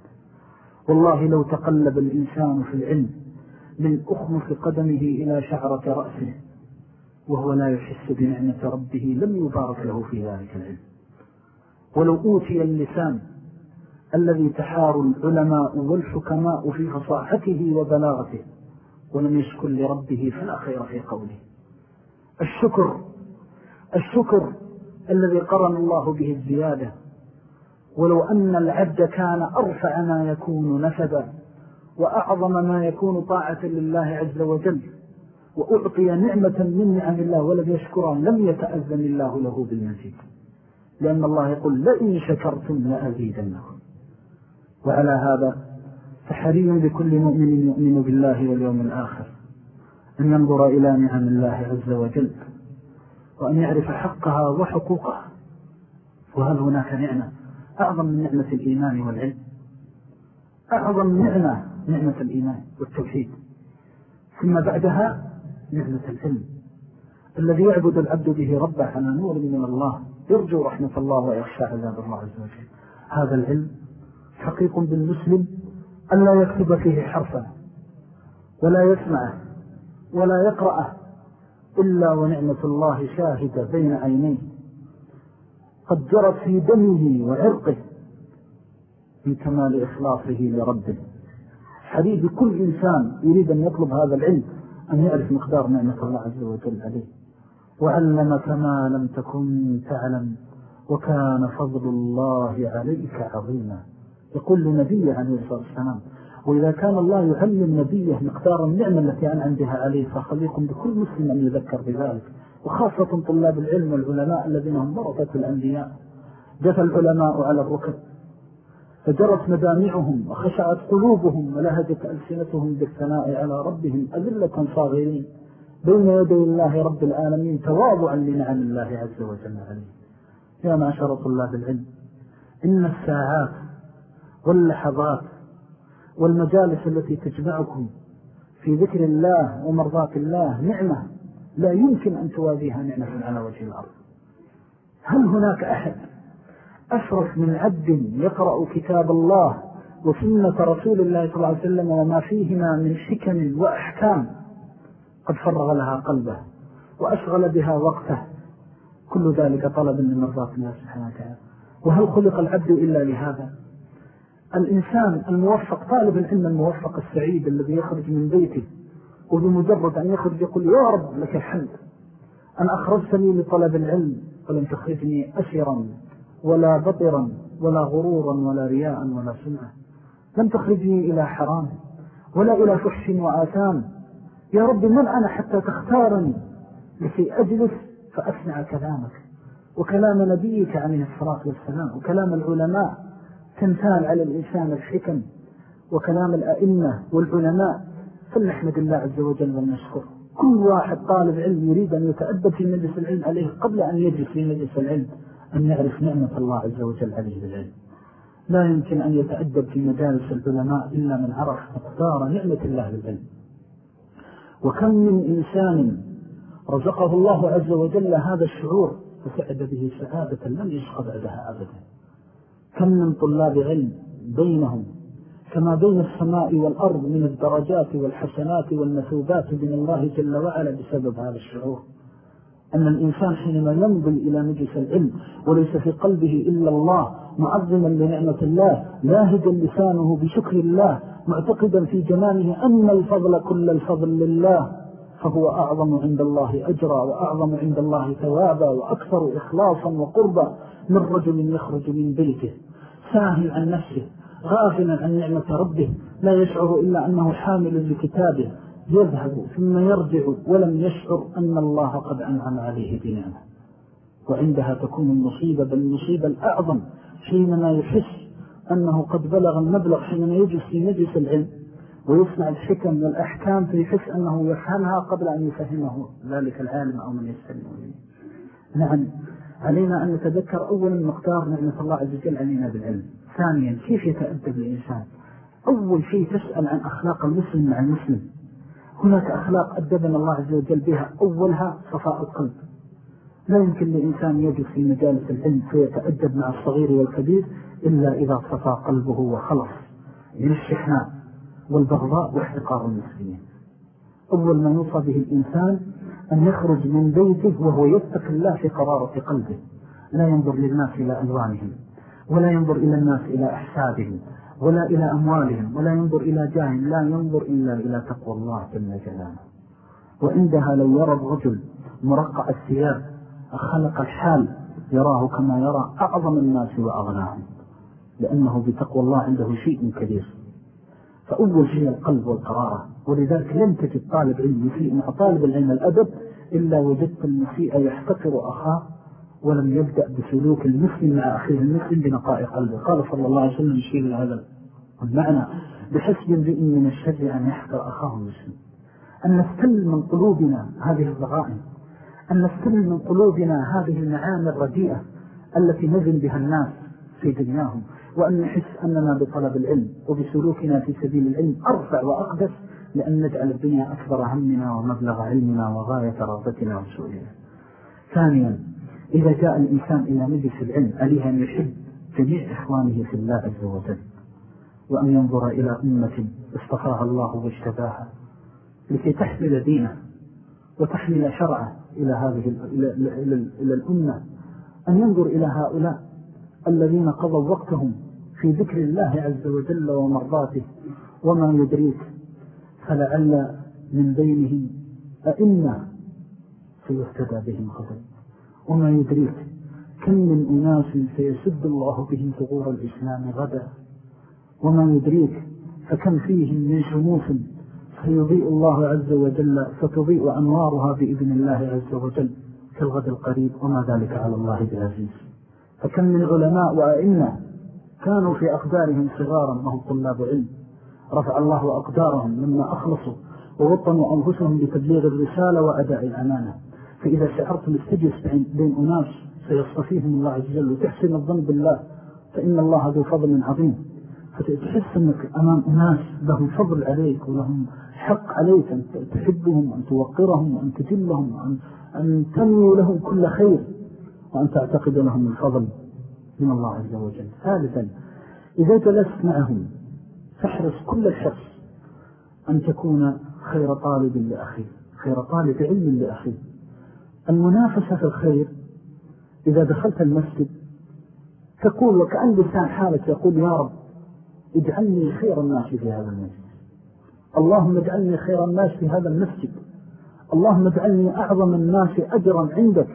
والله لو تقلب الإنسان في العلم من أخمص قدمه إلى شعرة رأسه وهو لا يحس بنعمة ربه لم يبارك له في ذلك العلم. ولو أوتي اللسان الذي تحار العلماء والحكماء في فصاحته وبلاغته ولم يشكر لربه فلا خير في قوله. الشكر الشكر الذي قرن الله به الزيادة. ولو أن العبد كان أرفع ما يكون نسبا وأعظم ما يكون طاعة لله عز وجل وأعطي نعمة من نعم الله ولم يشكرها لم يتأذن الله له بالمزيد. لأن الله يقول لئن شكرتم لأزيدنكم. وعلى هذا فحري بكل مؤمن يؤمن بالله واليوم الآخر أن ينظر إلى نعم الله عز وجل. وأن يعرف حقها وحقوقها. وهل هناك نعمة؟ أعظم من نعمة الإيمان والعلم. أعظم نعمة نعمة الإيمان والتوحيد. ثم بعدها نعمة العلم. الذي يعبد العبد به ربه على نور من الله يرجو رحمة الله ويخشى عذاب الله عز وجل. هذا العلم حقيق بالمسلم أن لا يكتب فيه حرفا ولا يسمعه ولا يقرأه إلا ونعمة الله شاهدة بين عينيه. قد جرت في دمه وعرقه من كمال إخلاصه لربه. حبيب كل إنسان يريد أن يطلب هذا العلم أن يعرف مقدار نعمة الله عز وجل عليه. وعلمك ما لم تكن تعلم وكان فضل الله عليك عظيما. يقول لنبيه عليه الصلاة والسلام وإذا كان الله يعلم نبيه مقدار النعمة التي أنعم بها عليه فخليكم بكل مسلم أن يذكر بذلك. وخاصة طلاب العلم والعلماء الذين هم ورثة الأنبياء. جثى العلماء على الركب. فجرت مدامعهم وخشعت قلوبهم ولهجت ألسنتهم بالثناء على ربهم أذلة صاغرين. بين يدي الله رب العالمين تواضعا لنعم الله عز وجل عليه. يا معشر طلاب العلم إن الساعات واللحظات والمجالس التي تجمعكم في ذكر الله ومرضاة الله نعمة لا يمكن أن توازيها نعمة على وجه الأرض. هل هناك أحد أشرف من عبد يقرأ كتاب الله وسنة رسول الله صلى الله عليه وسلم وما فيهما من حكم وأحكام؟ قد فرغ لها قلبه وأشغل بها وقته. كل ذلك طلب من مرضاة الله سبحانه وتعالى. وهل خلق العبد إلا لهذا؟ الإنسان الموفق طالب العلم الموفق السعيد الذي يخرج من بيته وبمجرد أن يخرج يقول يا رب لك الحمد أن أخرجتني لطلب العلم ولم تخرجني أسرا ولا بطرا ولا غرورا ولا رياء ولا سمعة. لم تخرجني إلى حرام ولا إلى فحش وآثام. يا رب من أنا حتى تختارني؟ لكي أجلس فأسمع كلامك وكلام نبيك عليه الصلاة والسلام وكلام العلماء تمثال على الإنسان الحكم وكلام الأئمة والعلماء فلنحمد الله عز وجل ونشكر كل واحد طالب علم يريد أن يتأدب في مجلس العلم عليه قبل أن يجلس في مجلس العلم أن يعرف نعمة الله عز وجل عليه بالعلم. لا يمكن أن يتأدب في مجالس العلماء إلا من عرف مقدار نعمة الله بالعلم. وكم من إنسان رزقه الله عز وجل هذا الشعور فسعد به سعادة لم يشق بعدها أبدا. كم من طلاب علم بينهم كما بين السماء والأرض من الدرجات والحسنات والنثوبات من الله جل وعلا بسبب هذا الشعور. أن الإنسان حينما ينظر إلى مجلس العلم وليس في قلبه إلا الله معظما لنعمة الله لاهجا لسانه بشكر الله معتقدا في جماله أن الفضل كل الفضل لله فهو أعظم عند الله أجرا وأعظم عند الله ثوابا وأكثر إخلاصا وقربا. من رجل يخرج من بيته ساهل عن نفسه غافلا عن نعمة ربه لا يشعر إلا أنه حامل لكتابه يذهب ثم يرجع ولم يشعر أن الله قد أنعم عليه بنعمة. وعندها تكون المصيبة بل المصيبة الأعظم حينما يحس أنه قد بلغ المبلغ حينما يجلس في مجلس العلم ويسمع الحكم والأحكام فيحس أنه يفهمها قبل أن يفهمه. ذلك العالم أو من يستلم نعم. علينا أن نتذكر أولا مقدار نعمة الله عز وجل علينا بالعلم. ثانيا كيف يتأدب الإنسان؟ أول شيء تسأل عن أخلاق المسلم مع المسلم. هناك أخلاق أدبنا الله عز وجل بها أولها صفاء القلب. لا يمكن لإنسان يجد في مجالس العلم فيتأدب مع الصغير والكبير إلا إذا صفى قلبه وخلص. من الشحناء والبغضاء واحتقار المسلمين. أول ما يوصى به الإنسان أن يخرج من بيته وهو يتق الله في قرارة قلبه. لا ينظر للناس إلى ألوانهم ولا ينظر إلى الناس إلى أحسابهم ولا إلى أموالهم ولا ينظر إلى جاهل لا ينظر إلا إلى تقوى الله جل جلاله. وعندها لو يرى الرجل مرقع الثياب خلق الحال يراه كما يرى أعظم الناس وأغناهم لأنه بتقوى الله عنده شيء كبير. فأول شيء القلب والقرارة. ولذلك لم تجد طالب علم يسيء مع طالب العلم الأدب إلا وجدت المسيء يحتقر أخاه ولم يبدأ بسلوك المسلم مع أخيه المسلم بنقاء قلبه. قال صلى الله عليه وسلم يشير هذا. المعنى بحسب امرئ من الشر أن يحقر أخاه المسلم. أن نستل من قلوبنا هذه الضغائن. أن نستل من قلوبنا هذه المعاني الرديئة التي نزل بها الناس في دنياهم. وأن نحس أننا بطلب العلم وبسلوكنا في سبيل العلم أرفع وأقدس لأن نجعل الدنيا أكبر همنا ومبلغ علمنا وغاية رغبتنا وسؤولنا ثانيا إذا جاء الإنسان إلى مجلس العلم عليه أن يحب جميع إخوانه في الله عز وجل؟ وأن ينظر إلى أمة اصطفاها الله واشتباها لكي تحمل دينه وتحمل شرعه إلى هذه إلى, إلى الأمة. أن ينظر إلى هؤلاء الذين قضوا وقتهم في ذكر الله عز وجل ومرضاته وما يدريك فلعل من بينهم أئمة سيفتدى بهم خطب وما يدريك كم من أناس سيسد الله بهم ثغور الإسلام غدا. وما يدريك فكم فيهم من شموس فيضيء الله عز وجل فتضيء أنوارها بإذن الله عز وجل كالغد القريب وما ذلك على الله بعزيز. فكم من علماء وأئمة كانوا في أقدارهم صغارا وهم طلاب علم. رفع الله أقدارهم مما أخلصوا ووطنوا أنفسهم بتبليغ الرسالة وأداء الأمانة. فإذا شعرت الاستجس بين أناس سيصطفيهم الله عز وجل وتحسن الظن بالله فإن الله ذو فضل عظيم. فتحس أنك أمام أناس لهم فضل عليك ولهم حق عليك أن تحبهم وأن توقرهم وأن تجلهم وأن أن تنوي لهم كل خير وأن تعتقد لهم الفضل. من الله عز وجل. ثالثا إذا جلست معهم فاحرص كل الحرص أن تكون خير طالب لأخيه خير طالب علم لأخيه. المنافسة في الخير إذا دخلت المسجد تقول وكأن لسان حالك يقول يا رب اجعلني خير الناس في هذا المسجد. اللهم اجعلني خير الناس في هذا المسجد. اللهم اجعلني أعظم الناس أجرا عندك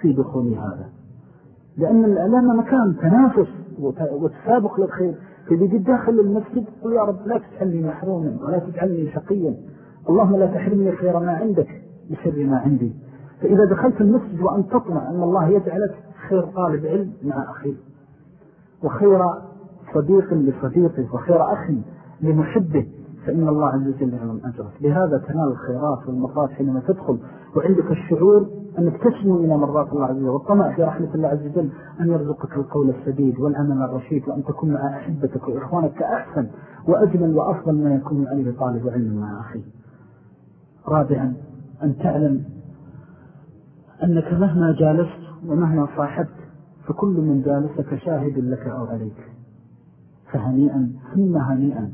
في دخول هذا. لأن الألام مكان تنافس وتسابق للخير. فإذا جد داخل المسجد؟ قل يا رب لا تجعلني محروما ولا تجعلني شقيا. اللهم لا تحرمني خير ما عندك بشر ما عندي. فإذا دخلت المسجد وأن تطمع أن الله يجعلك خير طالب علم مع أخيه وخير صديق لصديقه وخير أخ لمحبه فإن الله عز وجل يعلم أجرك. لهذا تنال الخيرات والمرات حينما تدخل. وعندك الشعور أنك تسمو إلى مرات الله عز وجل. والطمع في رحمة الله عز وجل أن يرزقك القول السديد والعمل الرشيد وأن تكون مع أحبتك وإخوانك كأحسن وأجمل وأفضل ما يكون عليه طالب علم مع أخيه رابعا أن تعلم أنك مهما جالست ومهما صاحبت فكل من جالسك شاهد لك أو عليك. فهنيئا ثم هنيئا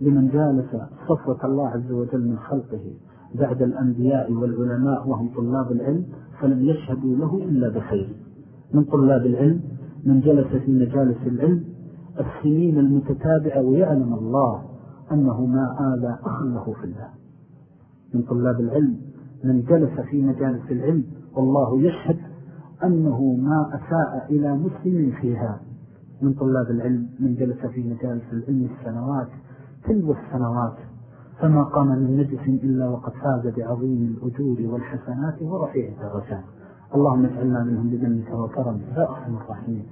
لمن جالس صفوة الله عز وجل من خلقه. بعد الأنبياء والعلماء وهم طلاب العلم فلم يشهدوا له إلا بخير. من طلاب العلم من جلس في مجالس العلم السنين المتتابعة ويعلم الله أنه ما آلى أخ له في الله. من طلاب العلم من جلس في مجالس العلم والله يشهد أنه ما أساء إلى مسلم فيها. من طلاب العلم من جلس في مجالس العلم السنوات تلو السنوات فما قام من نجس إلا وقد فاز بعظيم الأجور والحسنات ورفيع الدرجات. اللهم اجعلنا منهم بذنك وكرم يا أرحم الراحمين.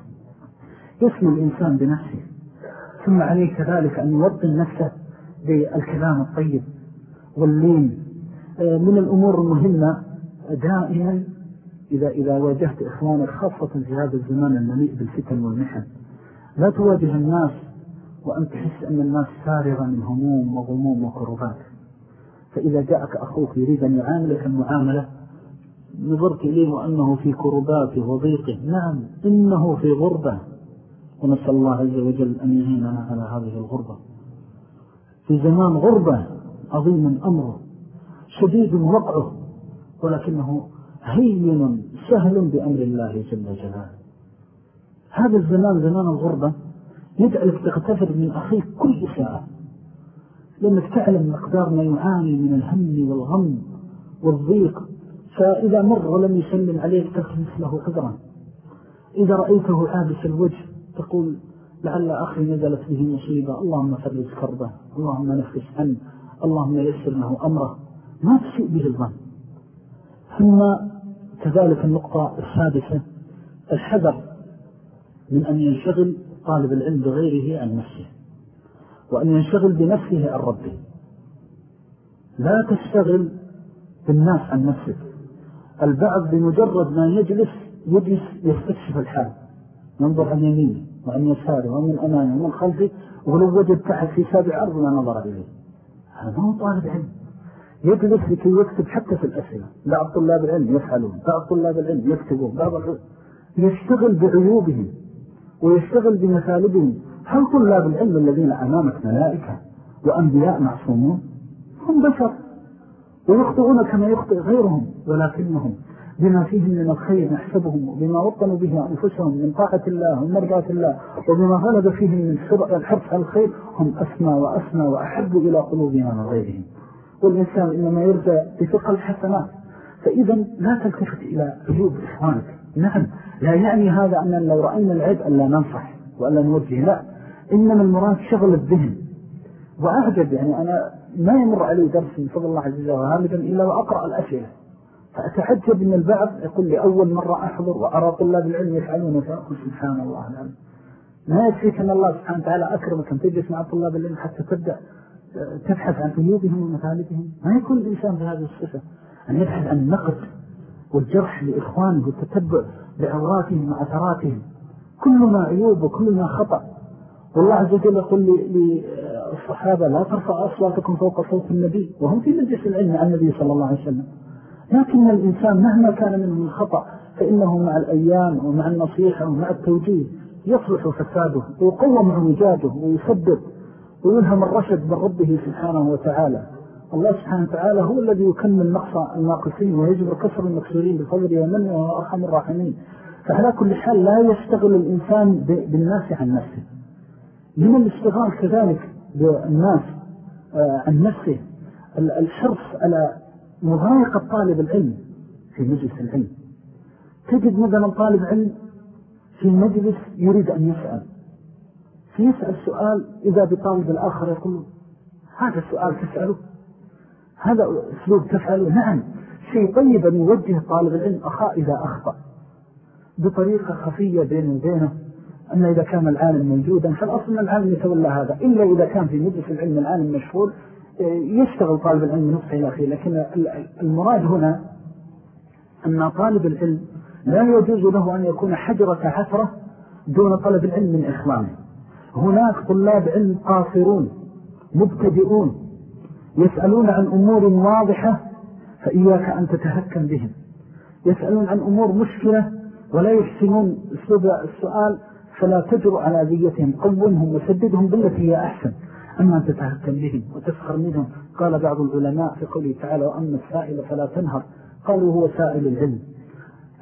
يسمى الإنسان بنفسه. ثم عليه كذلك أن يوطن نفسه بالكلام الطيب واللين. آه، من الأمور المهمة دائما إذا, إذا واجهت إخوانك خاصة في هذا الزمان المليء بالفتن والمحن. لا تواجه الناس وأن تحس أن الناس فارغة من هموم وغموم وكربات فإذا جاءك أخوك يريد أن يعاملك المعاملة نظرت إليه وأنه في كرباته وضيقه نعم إنه في غربة. ونسأل الله عز وجل أن يهيننا على هذه الغربة. في زمان غربة عظيم أمره شديد وقعه ولكنه هين سهل بأمر الله جل جلاله هذا الزمان زمان الغربة يجعلك تغتفر من أخيك كل ساعة لأنك تعلم مقدار ما يعاني من الهم والغم والضيق. فإذا مر ولم يسلم عليك تخلص له قدرا. إذا رأيته عابس الوجه تقول لعل أخي نزلت به مصيبة. اللهم فرج كربه. اللهم نفس عنه. اللهم يسر له أمره. ما تسيء به الظن. ثم كذلك النقطة السادسة. الحذر من أن ينشغل طالب العلم بغيره عن نفسه وأن ينشغل بنفسه عن ربه. لا تشتغل بالناس عن نفسك. البعض بمجرد ما يجلس يجلس يستكشف الحال. ينظر عن يمينه وعن يساره ومن أمامه ومن خلفه ولو وجد تحت في سابع أرض ما نظر إليه. هذا هو طالب علم. يجلس لكي يكتب حتى في الأسئلة. بعض طلاب العلم يفعلون بعض طلاب العلم يكتبون بعض يشتغل بعيوبهم. ويشتغل بمثالبهم هل طلاب العلم الذين أمامك ملائكة وأنبياء معصومون؟ هم بشر ويخطئون كما يخطئ غيرهم ولكنهم بما فيهم من الخير نحسبهم وبما وطنوا به أنفسهم من طاعة الله ومرضاة الله وبما غلب فيهم من الحرص على الخير هم أسمى وأسمى وأحب إلى قلوبنا من غيرهم. والإنسان إنما يرجى بثقة الحسنات فإذا لا تلتفت إلى عيوب إخوانك. نعم لا يعني هذا أن لو رأينا العيب ألا ننصح وألا نوجه لا. إنما المراد شغل الذهن. وأعجب يعني أنا ما يمر علي درس من فضل الله عز وجل إلا وأقرأ الأسئلة. فأتعجب أن البعض يقول لي أول مرة أحضر وأرى طلاب العلم يفعلون فأقول سبحان الله العلم ما يكفيك أن الله سبحانه وتعالى أكرمك أن تجلس مع طلاب العلم حتى تبدأ تبحث عن عيوبهم ومثالبهم ما يكون الإنسان بهذه الصفة أن يبحث عن النقد والجرح لإخوانه والتتبع لعوراتهم وعثراتهم كل ما عيوب وكل ما خطأ. والله عز وجل يقول للصحابة لا ترفع أصواتكم فوق صوت النبي. وهم في مجلس العلم عن النبي صلى الله عليه وسلم. لكن الإنسان مهما كان منه من خطأ فإنه مع الأيام ومع النصيحة ومع التوجيه يصلح فساده ويقوم عوجاده ويسدد ويلهم الرشد من ربه سبحانه وتعالى. الله سبحانه وتعالى هو الذي يكمل نقص الناقصين ويجبر كسر المكسورين بفضل ومنه وأرحم الراحمين. فعلى كل حال لا يشتغل الإنسان بالناس عن نفسه. من الاشتغال كذلك بالناس آه، عن نفسه. الحرص على مضايقة طالب العلم في مجلس العلم. تجد مثلا طالب علم في مجلس يريد أن يسأل. فيسأل سؤال إذا بطالب الآخر يقول هذا السؤال تسأله؟ هذا أسلوب تفعله. نعم شيء طيب أن يوجه طالب العلم أخاء إذا أخطأ. بطريقة خفية بينه وبينه أن إذا كان العالم موجودا فالأصل أن العالم يتولى هذا. إلا إذا كان في مجلس العلم العالم مشغول يشتغل طالب العلم نصف إلى أخيه لكن المراد هنا أن طالب العلم لا يجوز له أن يكون حجرة عثرة دون طلب العلم من إخوانه. هناك طلاب علم قاصرون مبتدئون يسألون عن أمور واضحة فإياك أن تتهكم بهم. يسألون عن أمور مشكلة ولا يحسنون السؤال فلا تجرؤ على ذيتهم قومهم وسددهم بالتي هي أحسن. أما أن تتهكم بهم وتسخر منهم. قال بعض العلماء في قوله تعالى وأما السائل فلا تنهر. قالوا هو سائل العلم.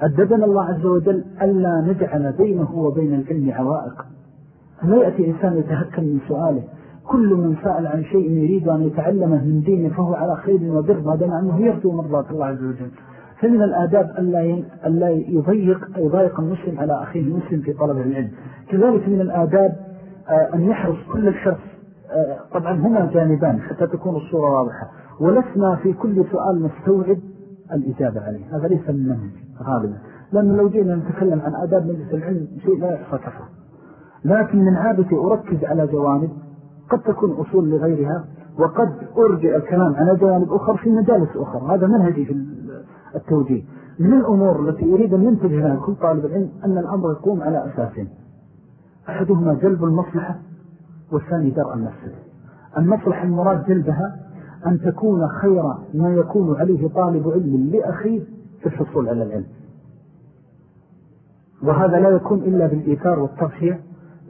أدبنا الله عز وجل ألا نجعل بينه وبين العلم عوائق. لا يأتي إنسان يتهكم من سؤاله؟ كل من سأل عن شيء يريد أن يتعلمه من دينه فهو على خير وبر ما دام أنه يرجو مرضات الله عز وجل. فمن الآداب ألا يضيق, يضايق المسلم على أخيه المسلم في طلب العلم. كذلك من الآداب آه، أن يحرص كل الشخص آه، طبعا هما جانبان حتى تكون الصورة واضحة. ولسنا في كل سؤال نستوعب الإجابة عليه. هذا ليس من منهج غالبا. لأنه لو جينا نتكلم عن آداب مجلس العلم شيء لا يحصى كفر لكن من عادتي أركز على جوانب قد تكون أصول لغيرها وقد أرجع الكلام على جوانب أخرى في مجالس أخرى. هذا منهجي في التوجيه. من الأمور التي يريد أن ينتجها كل طالب العلم أن الأمر يقوم على أساسين أحدهما جلب المصلحة والثاني درء المفسدة المصلحة المراد جلبها أن تكون خير ما يكون عليه طالب علم لأخيه في الحصول على العلم. وهذا لا يكون إلا بالإيثار والترفية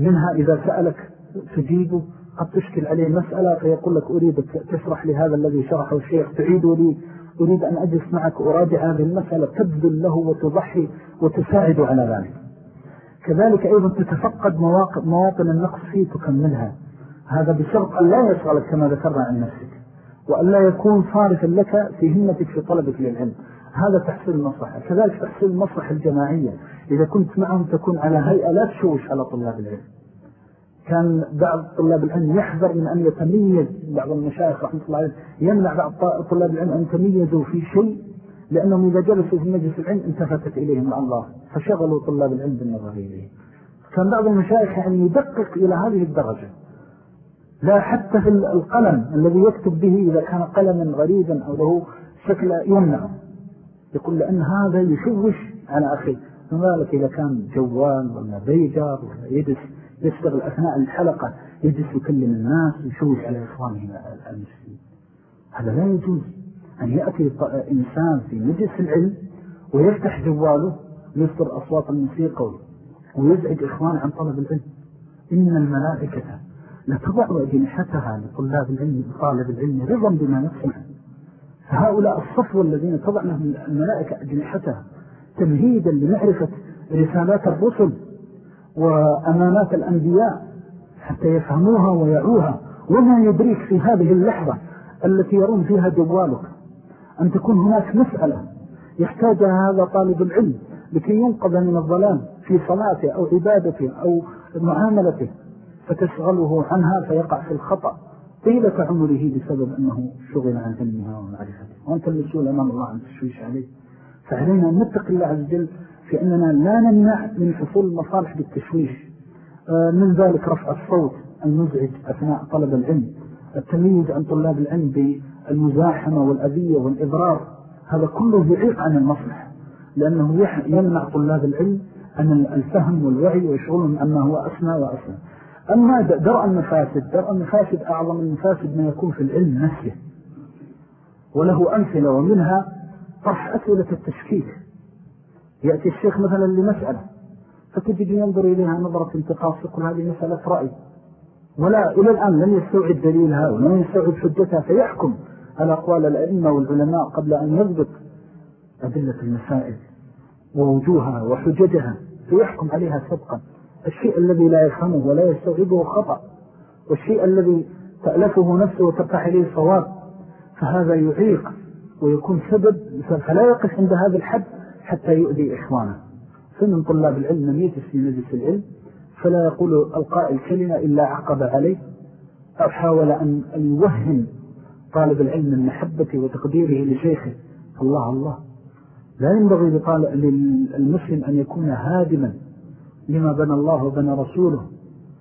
منها إذا سألك تجيبه قد تشكل عليه مسألة فيقول لك أريد تشرح لي هذا الذي شرحه الشيخ. تعيد لي. أريد أن أجلس معك. وأراجع هذه المسألة. تبذل له وتضحي وتساعد على ذلك. كذلك أيضا تتفقد مواطن النقص فيه تكملها. هذا بشرط أن لا يشغلك كما ذكرنا عن نفسك. وأن لا يكون صارفا لك في همتك في طلبك للعلم. هذا تحصيل المصلحة. كذلك تحصيل المصلحة الجماعية. إذا كنت معهم تكون على هيئة لا تشوش على طلاب العلم. كان بعض طلاب العلم يحذر من أن يتميز بعض المشايخ رحمة الله عليه يمنع بعض طلاب العلم أن يتميزوا في شيء لأنهم إذا جلسوا في مجلس العلم انتفتت إليهم الله فشغلوا طلاب العلم بالنظر إليه. كان بعض المشايخ يعني يدقق إلى هذه الدرجة. لا حتى في القلم الذي يكتب به إذا كان قلما غريبا أو له شكل يمنع. يقول لأن هذا يشوش على أخي فذلك إذا كان جوال ولا بيجار ولا يدس. يشتغل أثناء الحلقة يجلس يكلم الناس ويشوش على إخوانه المسلمين. هذا لا يجوز. أن يأتي إنسان في مجلس العلم ويفتح جواله ويصدر أصوات الموسيقى ويزعج إخوان عن طلب العلم. إن الملائكة لتضع أجنحتها لطلاب العلم وطالب العلم رضا بما يصنع. فهؤلاء الصفوة الذين تضع لهم الملائكة أجنحتها تمهيدا لمعرفة رسالات الرسل وأمانات الأنبياء حتى يفهموها ويعوها. وما يدريك في هذه اللحظة التي يرون فيها جوالك أن تكون هناك مسألة يحتاجها هذا طالب العلم لكي ينقذ من الظلام في صلاته أو عبادته أو معاملته فتشغله عنها فيقع في الخطأ طيلة عمره بسبب أنه شغل عن علمها ومعرفته. وأنت المسؤول أمام الله عن تشويش عليه فعلينا أن نتق الله عز وجل في أننا لا نمنع من حصول المصالح بالتشويش. آه، من ذلك رفع الصوت المزعج أثناء طلب العلم. التمييز عن طلاب العلم بالمزاحمة والأذية والإضرار. هذا كله يعيق عن المصلح لأنه يمنع طلاب العلم عن الفهم والوعي ويشغلهم أما هو أسنى وأسنى أما درء المفاسد درء المفاسد أعظم المفاسد ما يكون في العلم نفسه. وله أمثلة ومنها طرح أسئلة التشكيك. يأتي الشيخ مثلا لمسألة فتجد ينظر إليها؟ نظرة انتقاص يقول هذه مسألة رأي ولا إلى الآن لم يستوعب دليلها ولم يستوعب حجتها فيحكم على أقوال الأئمة والعلماء قبل أن يضبط أدلة المسائل ووجوهها وحججها فيحكم عليها سبقا الشيء الذي لا يفهمه ولا يستوعبه خطأ والشيء الذي تألفه نفسه وتقع عليه صواب فهذا يعيق ويكون سبب فلا يقف عند هذا الحد. حتى يؤذي إخوانه. فمن طلاب العلم من يجلس في مجلس العلم فلا يقول القائل كلمة إلا عقب عليه. أو حاول أن يوهم طالب العلم من محبته وتقديره لشيخه. الله الله. لا ينبغي للمسلم أن يكون هادما لما بنى الله وبنى رسوله.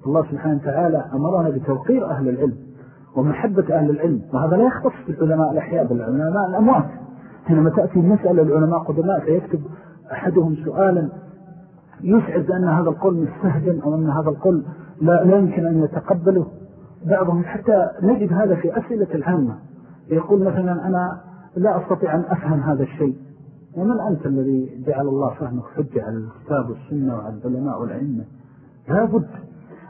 الله سبحانه وتعالى أمرنا بتوقير أهل العلم ومحبة أهل العلم. وهذا لا يختص بالعلماء الأحياء بالعلماء الأموات. حينما تأتي مسألة العلماء قدماء فيكتب أحدهم سؤالا يسعد أن هذا القول مستهجن أو أن هذا القول لا, لا يمكن أن يتقبله. بعضهم حتى نجد هذا في أسئلة العامة يقول مثلا أنا لا أستطيع أن أفهم هذا الشيء. ومن أنت الذي جعل الله فهمك حجة على الكتاب والسنة وعلى العلماء والعلمة لابد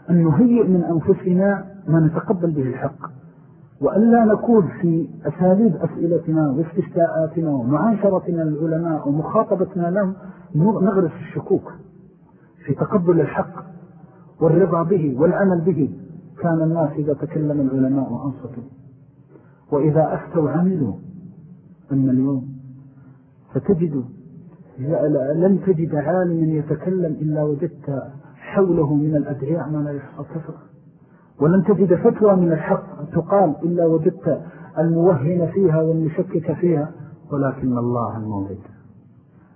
أن نهيئ من أنفسنا ما نتقبل به الحق. وألا نكون في أساليب أسئلتنا واستشتاءاتنا ومعاشرتنا للعلماء ومخاطبتنا لهم نغرس الشكوك في تقبل الحق والرضا به والعمل به. كان الناس إذا تكلم العلماء وأنصتوا. وإذا أفتوا عملوا. أما اليوم فتجد لن تجد عالما يتكلم إلا وجدت حوله من الأدعياء ما لا يحصى كفر ولن تجد فتوى من الحق تقال إلا وجدت الموهن فيها والمشكك فيها ولكن الله المولد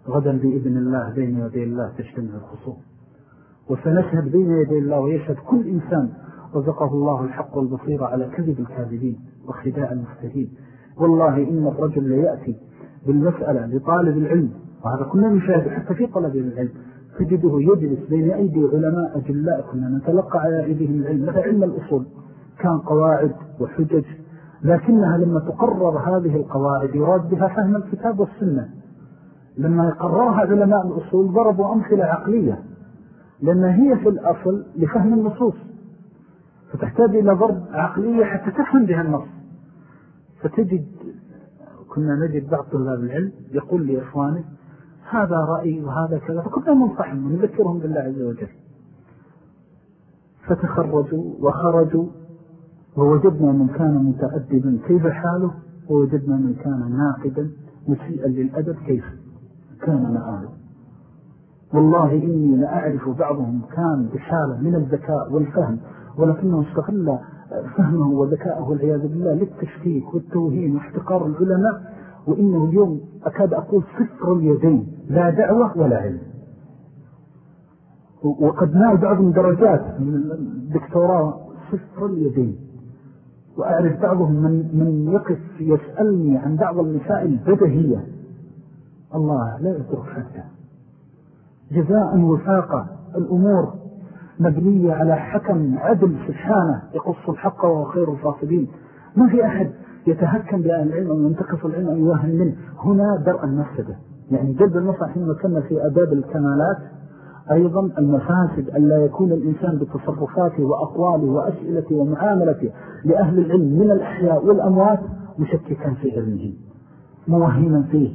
غدا بإذن الله بين يدي الله تجتمع الخصوم. وسنشهد بين يدي الله ويشهد كل إنسان رزقه الله الحق والبصيرة على كذب الكاذبين وخداع المفتدين والله إن الرجل ليأتي بالمسألة لطالب العلم وهذا كنا نشاهد حتى في طلب العلم. تجده يجلس بين أيدي علماء أجلاء كنا نتلقى على أيديهم العلم. مثل علم الأصول. كان قواعد وحجج لكنها لما تقرر هذه القواعد يراد بها فهم الكتاب والسنة. لما يقررها علماء الأصول ضربوا أمثلة عقلية لأن هي في الأصل لفهم النصوص. فتحتاج إلى ضرب عقلية حتى تفهم بها النص. فتجد كنا نجد بعض طلاب العلم يقول لإخوانه هذا رأي وهذا كذا فكنا ننصحهم ونذكرهم بالله عز وجل. فتخرجوا وخرجوا ووجدنا من كان متأدبا كيف حاله ووجدنا من كان ناقدا مسيئا للأدب كيف كان مآله والله إني لأعرف بعضهم كان بحالة من الذكاء والفهم ولكنه استغل فهمه وذكاءه والعياذ بالله للتشكيك والتوهين واحتقار العلماء وإنه اليوم أكاد أقول صفر اليدين. لا دعوة ولا علم. وقد نال بعضهم درجات من الدكتوراه صفر اليدين. وأعرف بعضهم من, من يقف يسألني عن بعض المسائل البدهية. الله لا يترك حتى. جزاء وفاقة الأمور مبنية على حكم عدل سبحانه يقص الحق وهو خير الفاصلين. ما في أحد يتهكم بأهل العلم أو ينتقص العلم يوهم منه. هنا درء المفسدة. يعني جد النصح حين كنا في أداب الكمالات أيضا المفاسد أن لا يكون الإنسان بتصرفاته وأقواله وأسئلته ومعاملته لأهل العلم من الأحياء والأموات مشككا في علمه موهما فيه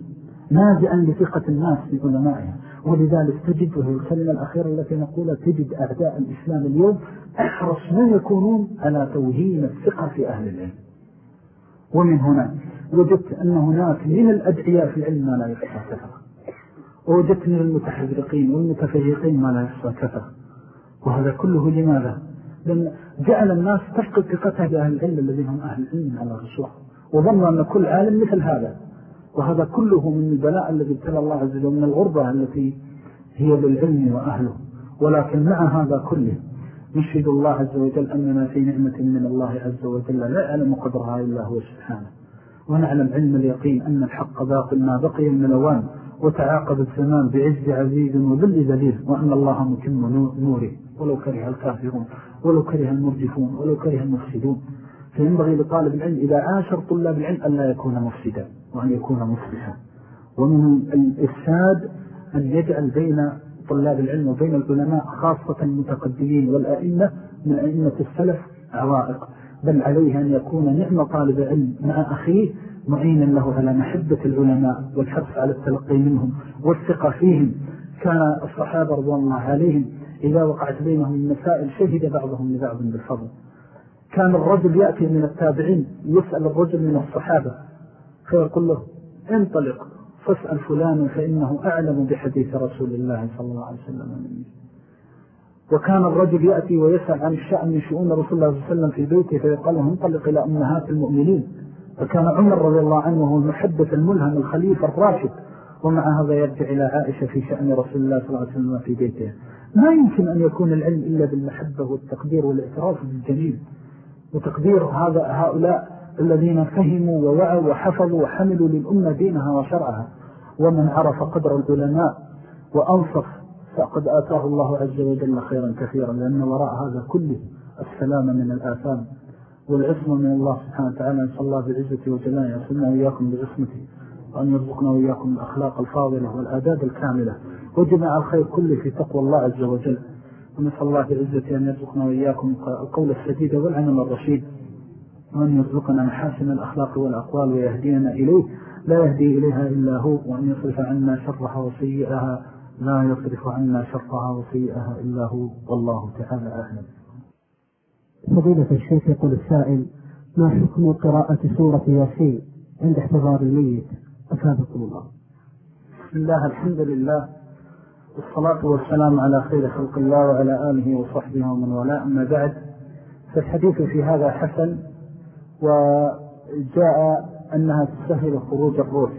نازعا لثقة الناس في علمائها ولذلك تجد وهي الكلمة الأخيرة التي نقولها تجد أعداء الإسلام اليوم أحرص ما يكونون على توهين الثقة في أهل العلم. ومن هنا وجدت أن هناك من الأدعياء في العلم ما لا يحصى كفر ووجدت من المتحذرقين والمتفيقين ما لا يحصى كفر وهذا كله لماذا؟ لأن جعل الناس تفقد ثقتها بأهل العلم الذين هم أهل العلم على الرسول وظن أن كل عالم مثل هذا. وهذا كله من البلاء الذي ابتلى الله عز وجل من الغربة التي هي للعلم وأهله. ولكن مع هذا كله نشهد الله عز وجل أننا في نعمة من الله عز وجل لا يعلم قدرها إلا هو سبحانه. ونعلم علم اليقين أن الحق باق ما بقي من الأوان وتعاقب الزمان بعز عزيز وذل ذليل وأن الله مكم نوره. ولو كره الكافرون ولو كره المرجفون ولو كره المفسدون. فينبغي لطالب العلم إذا عاشر طلاب العلم أن لا يكون مفسدا وأن يكون مصلحا ومن الإفساد أن يجعل بين طلاب العلم وبين العلماء خاصة المتقدمين والأئمة من أئمة السلف عوائق. بل عليه أن يكون نعم طالب علم مع أخيه معينا له على محبة العلماء والحرص على التلقي منهم والثقة فيهم. كان الصحابة رضوان الله عليهم إذا وقعت بينهم المسائل شهد بعضهم لبعض بالفضل. كان الرجل يأتي من التابعين يسأل الرجل من الصحابة فيقول له انطلق فاسأل فلانا فإنه أعلم بحديث رسول الله صلى الله عليه وسلم. وكان الرجل يأتي ويسأل عن الشأن من شؤون رسول الله صلى الله عليه وسلم في بيته فيقال له انطلق إلى أمهات المؤمنين. فكان عمر رضي الله عنه هو المحدث الملهم الخليفة الراشد ومع هذا يرجع إلى عائشة في شأن رسول الله صلى الله عليه وسلم في بيته. ما يمكن أن يكون العلم إلا بالمحبة والتقدير والاعتراف بالجميل. وتقدير هذا هؤلاء الذين فهموا ووعوا وحفظوا وحملوا للأمة دينها وشرعها. ومن عرف قدر العلماء وأنصف فقد آتاه الله عز وجل خيرا كثيرا لأن وراء هذا كله السلام من الآثام والعصمة من الله سبحانه وتعالى. نسأل الله بعزة وجلاله يصلنا وإياكم بعصمته وأن يرزقنا وإياكم الأخلاق الفاضلة والآداب الكاملة. وجمع الخير كله في تقوى الله عز وجل. ونسأل الله بعزة أن يرزقنا وإياكم القول السديد والعمل الرشيد. وأن يرزقنا محاسن الأخلاق والأقوال ويهدينا إليه. لا يهدي إليها إلا هو وأن يصرف عنا شرها وسيئها. لا يصرف عنا شرها وسيئها إلا هو والله تعالى أعلم. فضيلة الشيخ يقول السائل ما حكم قراءة سورة ياسين عند احتضار الميت؟ أفادكم الله. بسم الله الحمد لله والصلاة والسلام على خير خلق الله وعلى آله وصحبه ومن ولا أما بعد فالحديث في هذا حسن وجاء أنها تسهل خروج الروح.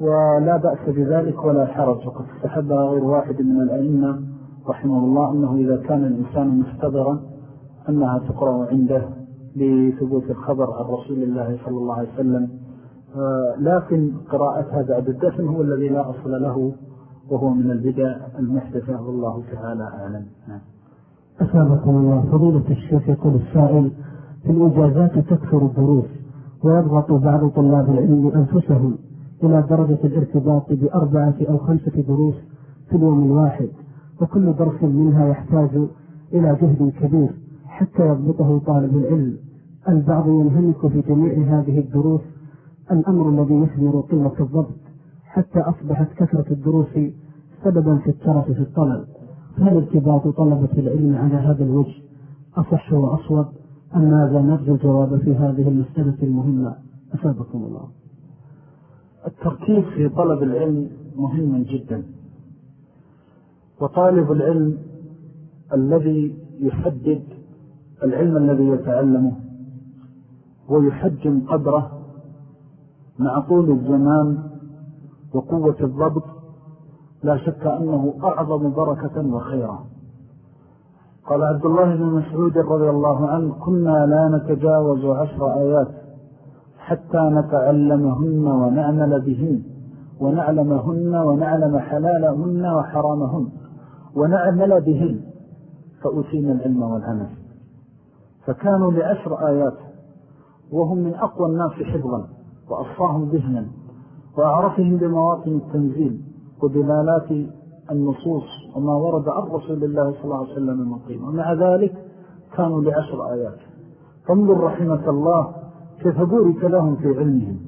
ولا بأس بذلك ولا حرج. وقد استحبها غير واحد من الأئمة رحمه الله أنه إذا كان الإنسان مستدرا أنها تقرأ عنده لثبوت الخبر عن رسول الله صلى الله عليه وسلم. آه، لكن قراءتها بعد الدفن هو الذي لا أصل له وهو من البدع المحدثة. والله تعالى أعلم. نعم. أسابقكم الله. فضيلة الشيخ يقول السائل في الإجازات تكثر الدروس ويضغط بعض طلاب العلم أنفسهم إلى درجة الارتباط بأربعة أو خمسة دروس في اليوم الواحد وكل درس منها يحتاج إلى جهد كبير حتى يضبطه طالب العلم. البعض ينهمك في جميع هذه الدروس الأمر الذي يثمر قيمة الضبط حتى أصبحت كثرة الدروس سببا في الترف في الطلب. هل ارتباط طلبة العلم على هذا الوجه أصح وأصوب؟ أم ماذا نرجو الجواب في هذه المسألة المهمة؟ أسابقكم الله. التركيز في طلب العلم مهم جدا. وطالب العلم الذي يحدد العلم الذي يتعلمه ويحجم قدره مع طول الزمان وقوة الضبط لا شك أنه أعظم بركة وخيرا. قال عبد الله بن مسعود رضي الله عنه كنا لا نتجاوز عشر آيات حتى نتعلمهن ونعمل بهن ونعلمهن ونعلم حلالهن وحرامهن ونعمل بهن. فأتينا العلم والعمل فكانوا لعشر آيات وهم من أقوى الناس حفظا وأصفاهم ذهنا وأعرفهم بمواطن التنزيل ودلالات النصوص وما ورد عن رسول الله صلى الله عليه وسلم المقيم ومع ذلك كانوا لعشر آيات. فانظر رحمة الله كيف بورك لهم في علمهم؟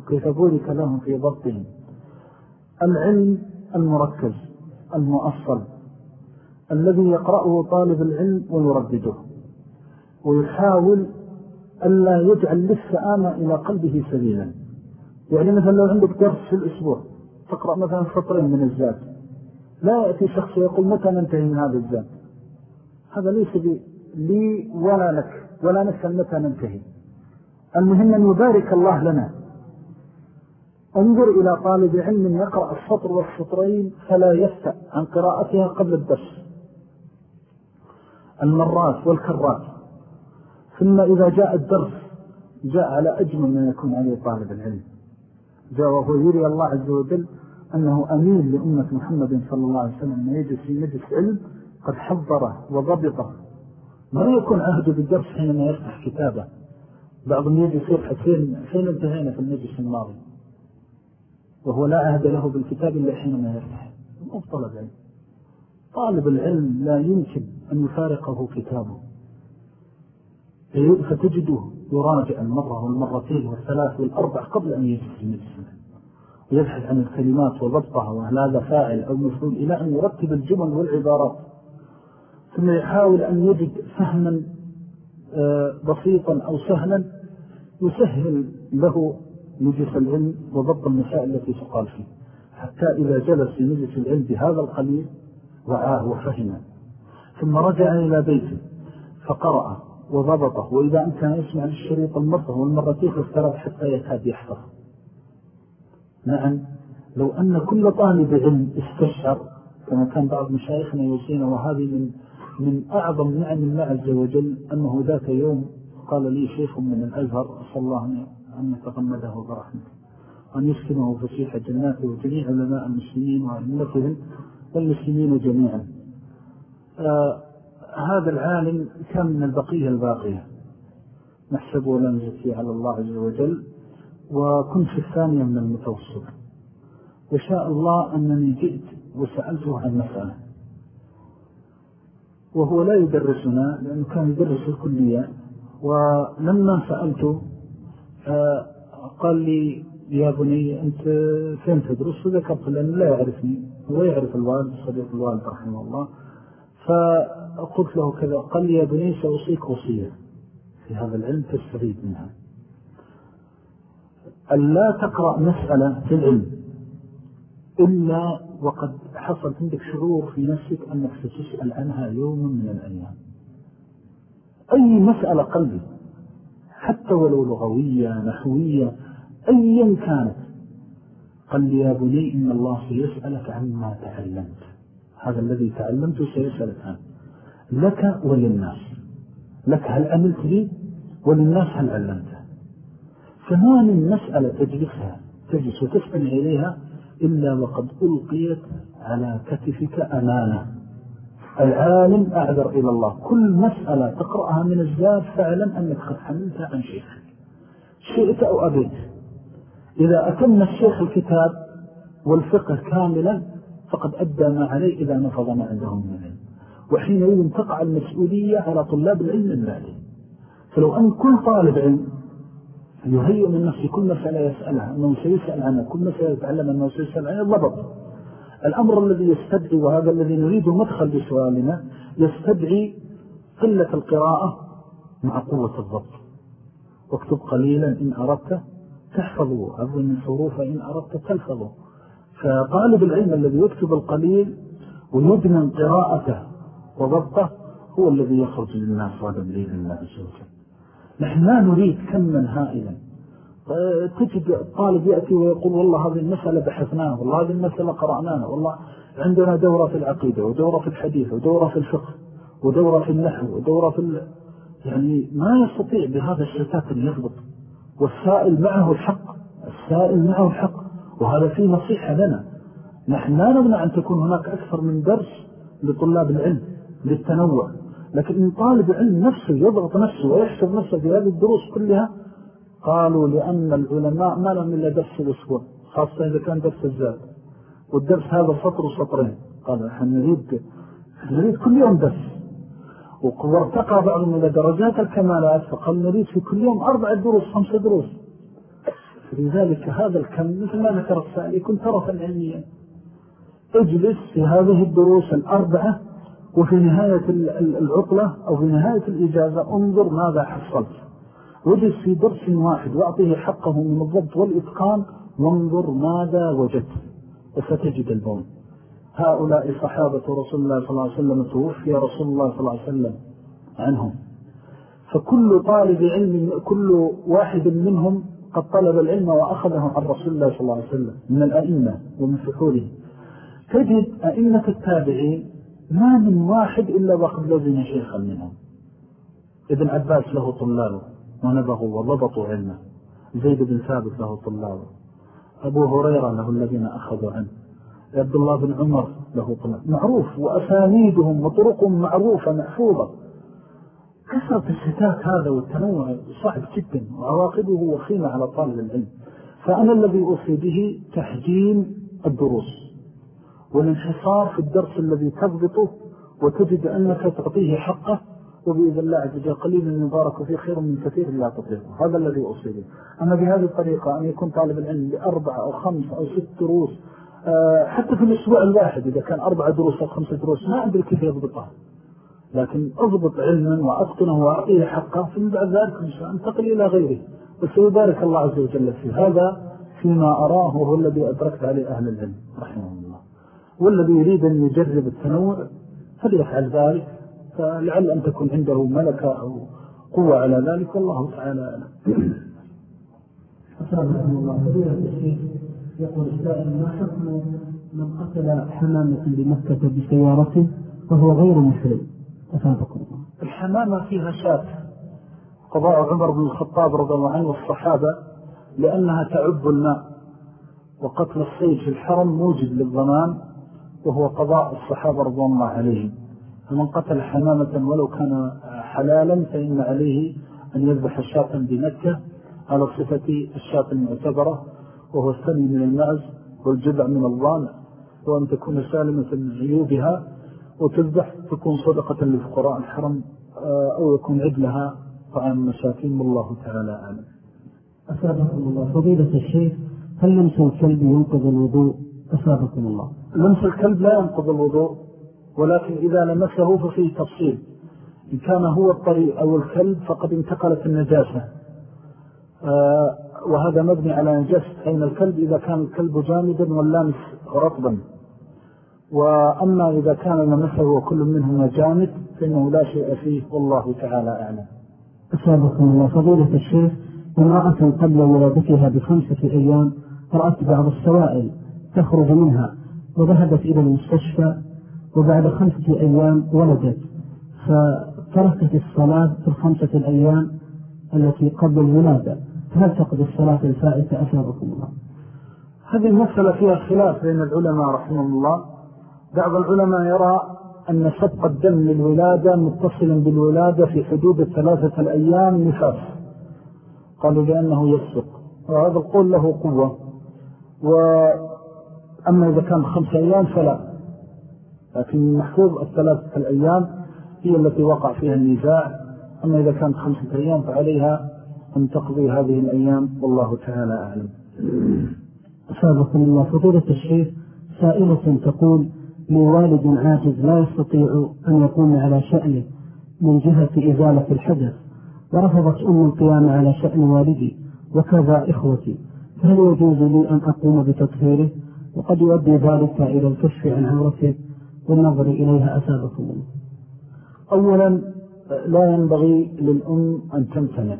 وكيف بورك لهم في ضبطهم؟ العلم المركز المؤصل الذي يقرأه طالب العلم ويردده ويحاول ألا يجعل للسآمة إلى قلبه سبيلا. يعني مثلا لو عندك درس في الأسبوع تقرأ مثلا سطرين من الزاد. لا يأتي شخص ويقول متى ننتهي من هذا الزاد؟ هذا ليس لي ولا لك ولا نسأل متى ننتهي. المهم أن يبارك الله لنا. انظر إلى طالب علم يقرأ السطر والسطرين فلا يفتأ عن قراءتها قبل الدرس. المرات والكرات. ثم إذا جاء الدرس جاء على أجمل ما يكون عليه طالب العلم. جاء وهو يري الله عز وجل أنه أمين لأمة محمد صلى الله عليه وسلم. أنه يجلس في مجلس علم قد حضره وضبطه. ما يكون عهده بالدرس حينما يفتح كتابه. بعضهم يجي يصير حسين حين انتهينا في المجلس الماضي. وهو لا عهد له بالكتاب إلا حينما يفتح. أفضل العلم طالب العلم لا يمكن أن يفارقه كتابه. فتجده يراجع المرة والمرتين والثلاث والأربع قبل أن يجلس المجلس ويبحث عن الكلمات وضبطها وهل هذا فاعل أو مفعول إلى أن يرتب الجمل والعبارات. ثم يحاول أن يجد فهما آه، بسيطا أو سهلا يسهل له مجلس العلم وضبط المسائل التي تقال فيه. حتى إذا جلس في مجلس العلم بهذا القليل وعاه وفهمه ثم رجع إلى بيته فقرأ وضبطه. وإذا أمكن يسمع الشريط المرة والمرتين والثلاث حتى يكاد يحفظ. نعم لو أن كل طالب علم استشعر كما كان بعض مشايخنا يوصينا وهذه من من أعظم نعم الله عز وجل أنه ذات يوم قال لي شيخ من الأزهر أسأل الله أن يتغمده برحمته وأن يسكنه فسيح جناته وجميع علماء المسلمين وأئمتهم والمسلمين جميعا. آه هذا العالم كان من البقية الباقية. نحسبه ولا نزكي على الله عز وجل وكنت في الثانية من المتوسط. وشاء الله أنني جئت وسألته عن مسألة. وهو لا يدرسنا لأنه كان يدرس الكلية. ولما سألته آه، قال لي يا بني أنت فين تدرس؟ وذكرت لأنه لا يعرفني هو يعرف الوالد صديق الوالد رحمه الله. فقلت له كذا قال لي يا بني سأوصيك وصية في هذا العلم تستفيد منها. أن لا تقرأ مسألة في العلم إلا وقد حصل عندك شعور في نفسك أنك ستسأل عنها يوم من الأيام. أي مسألة قلبي حتى ولو لغوية نحوية أيا كانت. قال لي يا بني إن الله سيسألك عما تعلمت. هذا الذي تعلمت سيسألك عنه لك وللناس. لك هل عملت لي؟ وللناس هل علمته فما من مسألة تجلسها تجلس وتستمع إليها إلا وقد ألقيت على كتفك أمانة. العالم أعذر إلى الله. كل مسألة تقرأها من الزاد فعلا أنك قد حملتها عن شيخك شئت أو أبيت. إذا أتم الشيخ الكتاب والفقه كاملا فقد أدى ما عليه إذا نفض ما عندهم من العلم وحينئذ تقع المسؤولية على طلاب العلم البالي فلو أن كل طالب علم يهيئ من نفسه كل مسألة يسألها أنه سيسأل عنها كل مسألة يتعلم أنه سيسأل عنها ضبط الأمر الذي يستدعي وهذا الذي نريد مدخل بسؤالنا يستدعي قلة القراءة مع قوة الضبط. واكتب قليلا إن أردت تحفظه أظن من حروف إن أردت تلفظه. فطالب العلم الذي يكتب القليل ويدمن قراءته وضبطه هو الذي يخرج للناس هذا بليل الله عز وجل نحن لا نريد كما هائلا. تجد الطالب يأتي ويقول والله هذه المسألة بحثناها والله هذه المسألة قرأناها والله عندنا دورة في العقيدة ودورة في الحديث ودورة في الفقه ودورة في النحو ودورة في ال... يعني ما يستطيع بهذا الشتات أن يضبط. والسائل معه الحق السائل معه الحق وهذا فيه نصيحة لنا. نحن لا نمنع أن تكون هناك أكثر من درس لطلاب العلم للتنوع. لكن إن طالب علم نفسه يضغط نفسه ويحسب نفسه في هذه الدروس كلها قالوا لأن العلماء ما لهم إلا درس الأسبوع خاصة إذا كان درس الزاد. والدرس هذا سطر وسطرين. قال نحن نريد نريد كل يوم درس. وارتقى بعضهم إلى درجات الكمالات فقال نريد في كل يوم أربع دروس خمسة دروس. لذلك هذا الكم مثل ما ذكر السائل يكون طرفا علميا. اجلس في هذه الدروس الأربعة وفي نهاية العطلة أو في نهاية الإجازة انظر ماذا حصلت. وجد في درس واحد وأعطيه حقه من الضبط والإتقان وانظر ماذا وجدت. وستجد البون. هؤلاء صحابة رسول الله صلى الله عليه وسلم توفي رسول الله صلى الله عليه وسلم عنهم. فكل طالب علم كل واحد منهم قد طلب العلم وأخذه عن رسول الله صلى الله عليه وسلم من الأئمة ومن فحوله تجد أئمة التابعين ما من واحد إلا وقد لزم شيخا منهم. ابن عباس له طلابه ونبغوا وضبطوا علمه. زيد بن ثابت له طلابه أبو هريرة له الذين أخذوا عنه. عبد الله بن عمر له طلاب. معروف وأسانيدهم وطرقهم معروفة محفوظة. كثرة الشتات هذا والتنوع صعب جدا وعواقبه وخيمة على طالب العلم. فأنا الذي أوصي به تحجيم الدروس. والانحصار في الدرس الذي تضبطه وتجد أنك تعطيه حقه وبإذن الله عز وجل قليل مبارك وفي خير من كثير لا تطلقه هذا الذي أصيبه أما بهذه الطريقة أن يكون طالب العلم بأربع أو خمس أو ست دروس آه، حتى في الأسبوع الواحد إذا كان أربع دروس أو خمسة دروس ما عندي كيف يضبطها. لكن أضبط علما وأتقنه وأعطيه حقه ثم بعد ذلك أنتقل إلى غيره. وسيبارك الله عز وجل فيه. هذا فيما أراه وهو الذي أدركت عليه أهل العلم رحمه الله. والذي يريد أن يجرب التنوع فليفعل ذلك. فلعل أن تكون عنده ملكة أو قوة على ذلك والله تعالى أعلم. أسلام الله فضيلة الشيخ يقول السائل ما حكم من قتل حمامة بمكة بسيارته وهو غير مسلم؟ أفادكم الحمامة فيها شات قضاء عمر بن الخطاب رضي الله عنه والصحابة لأنها تعب الماء وقتل الصيد في الحرم موجد للضمان وهو قضاء الصحابة رضي الله عليهم. فمن قتل حمامة ولو كان حلالا فإن عليه أن يذبح الشاة بمكة على صفة الشاة المعتبرة وهو الثاني من المعز والجذع من الضان وأن تكون سالمة من عيوبها وتذبح تكون صدقة لفقراء الحرم آه، أو يكون عدلها طعام مساكين والله تعالى أعلم. أسابقكم الله. فضيلة الشيخ هل لمس الكلب ينقض الوضوء؟ أسابقكم الله. لمس الكلب لا ينقض الوضوء. ولكن إذا لمسه ففيه تفصيل إن كان هو الطريق أو الكلب فقد انتقلت النجاسة. آه وهذا مبني على نجاسة أين الكلب إذا كان الكلب جامدا واللامس رطبا. وأما إذا كان لمسه وكل منهما جامد فإنه لا شيء فيه والله تعالى أعلم. أسابقكم الله. فضيلة الشيخ امرأة قبل ولادتها بخمسة أيام رأت بعض السوائل تخرج منها وذهبت إلى المستشفى وبعد خمسة أيام ولدت. فتركت الصلاة في الخمسة الأيام التي قبل الولادة. هل تقضي الصلاة الفائتة؟ أسابقكم الله. هذه المسألة فيها خلاف بين العلماء رحمه الله. بعض العلماء يرى أن سبق الدم للولادة متصلا بالولادة في حدود الثلاثة الأيام نفاس. قالوا لأنه يسبق وهذا القول له قوة. وأما إذا كان خمس أيام فلا. لكن محفوظ الثلاثة الأيام هي التي وقع فيها النزاع. أما إذا كانت خمسة أيام فعليها أن تقضي هذه الأيام. والله تعالى أعلم. سابقا الله فضولة الشيخ سائلة تقول لوالد عاجز لا يستطيع أن يقوم على شأنه من جهة إزالة الحدث ورفضت أم القيام على شأن والدي وكذا إخوتي فهل يجوز لي أن أقوم بتطهيره؟ وقد يؤدي ذلك إلى الكشف عن عورته والنظر إليها أسابكم أولا لا ينبغي للأم أن تمتنع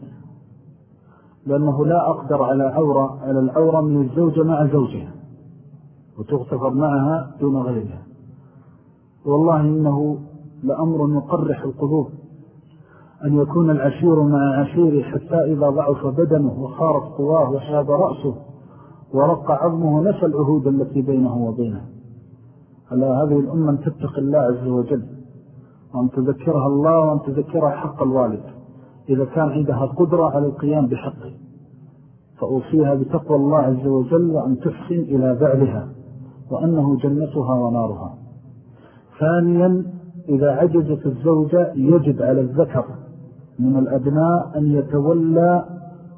لأنه لا أقدر على عورة على العورة من الزوجة مع زوجها وتغتفر معها دون غيرها. والله إنه لأمر يقرح القلوب أن يكون العشير مع عشيره حتى إذا ضعف بدنه وخارت قواه وشاب رأسه ورق عظمه نسى العهود التي بينه وبينه. على هذه الأمة أن تتق الله عز وجل وأن تذكرها الله وأن تذكرها حق الوالد. إذا كان عندها قدرة على القيام بحقه فأوصيها بتقوى الله عز وجل وأن تحسن إلى بعلها وأنه جنتها ونارها. ثانيا إذا عجزت الزوجة يجب على الذكر من الأبناء أن يتولى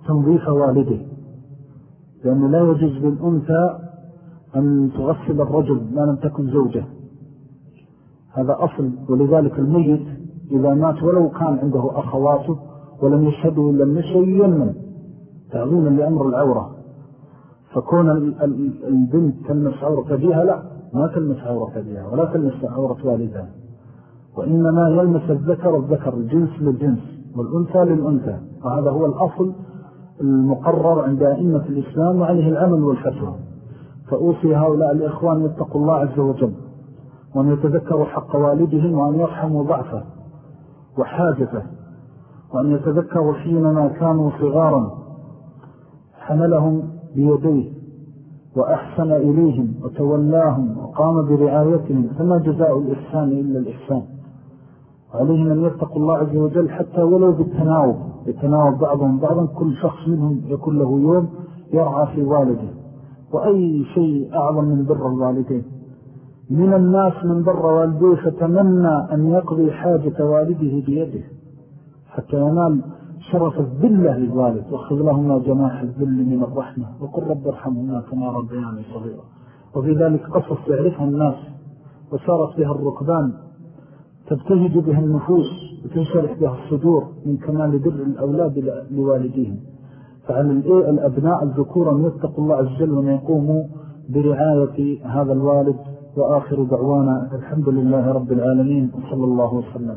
تنظيف والده لأنه لا يجوز للأنثى أن تغسل الرجل ما لم تكن زوجة. هذا أصل ولذلك الميت إذا مات ولو كان عنده أخواته ولم يشهدوا إلا النسو يمن تعظيما لأمر العورة. فكون البنت تلمس عورة أبيها لا ما تلمس عورة أبيها ولا تلمس عورة والدها. وإنما يلمس الذكر الذكر الجنس للجنس والأنثى للأنثى. وهذا هو الأصل المقرر عند أئمة الإسلام وعليه العمل والفتوى. فأوصي هؤلاء الإخوان يتقوا الله عز وجل وأن يتذكروا حق والدهم وأن يرحموا ضعفه وحاجته وأن يتذكروا حينما كانوا صغارا حملهم بيديه وأحسن إليهم وتولاهم وقام برعايتهم فما جزاء الإحسان إلا الإحسان. وعليهم أن يتقوا الله عز وجل حتى ولو بالتناوب يتناوب بعضهم بعضا كل شخص منهم يكون له يوم يرعى في والده. وأي شيء أعظم من بر الوالدين. من الناس من بر والديه فتمنى أن يقضي حاجة والده بيده حتى ينال شرف الذلة للوالد. وأخذ لهما جماح الذل من الرحمة. وقل رب ارحمهما كما ربياني صغيرا. وفي ذلك قصص يعرفها الناس وصارت بها الركبان. تبتهج بها النفوس وتنشرح بها الصدور من كمال بر الأولاد لوالديهم. فعلى الأبناء الذكور أن يتقوا الله عز وجل وأن يقوموا برعاية هذا الوالد وآخر دعوانا الحمد لله رب العالمين. وصلى الله وسلم.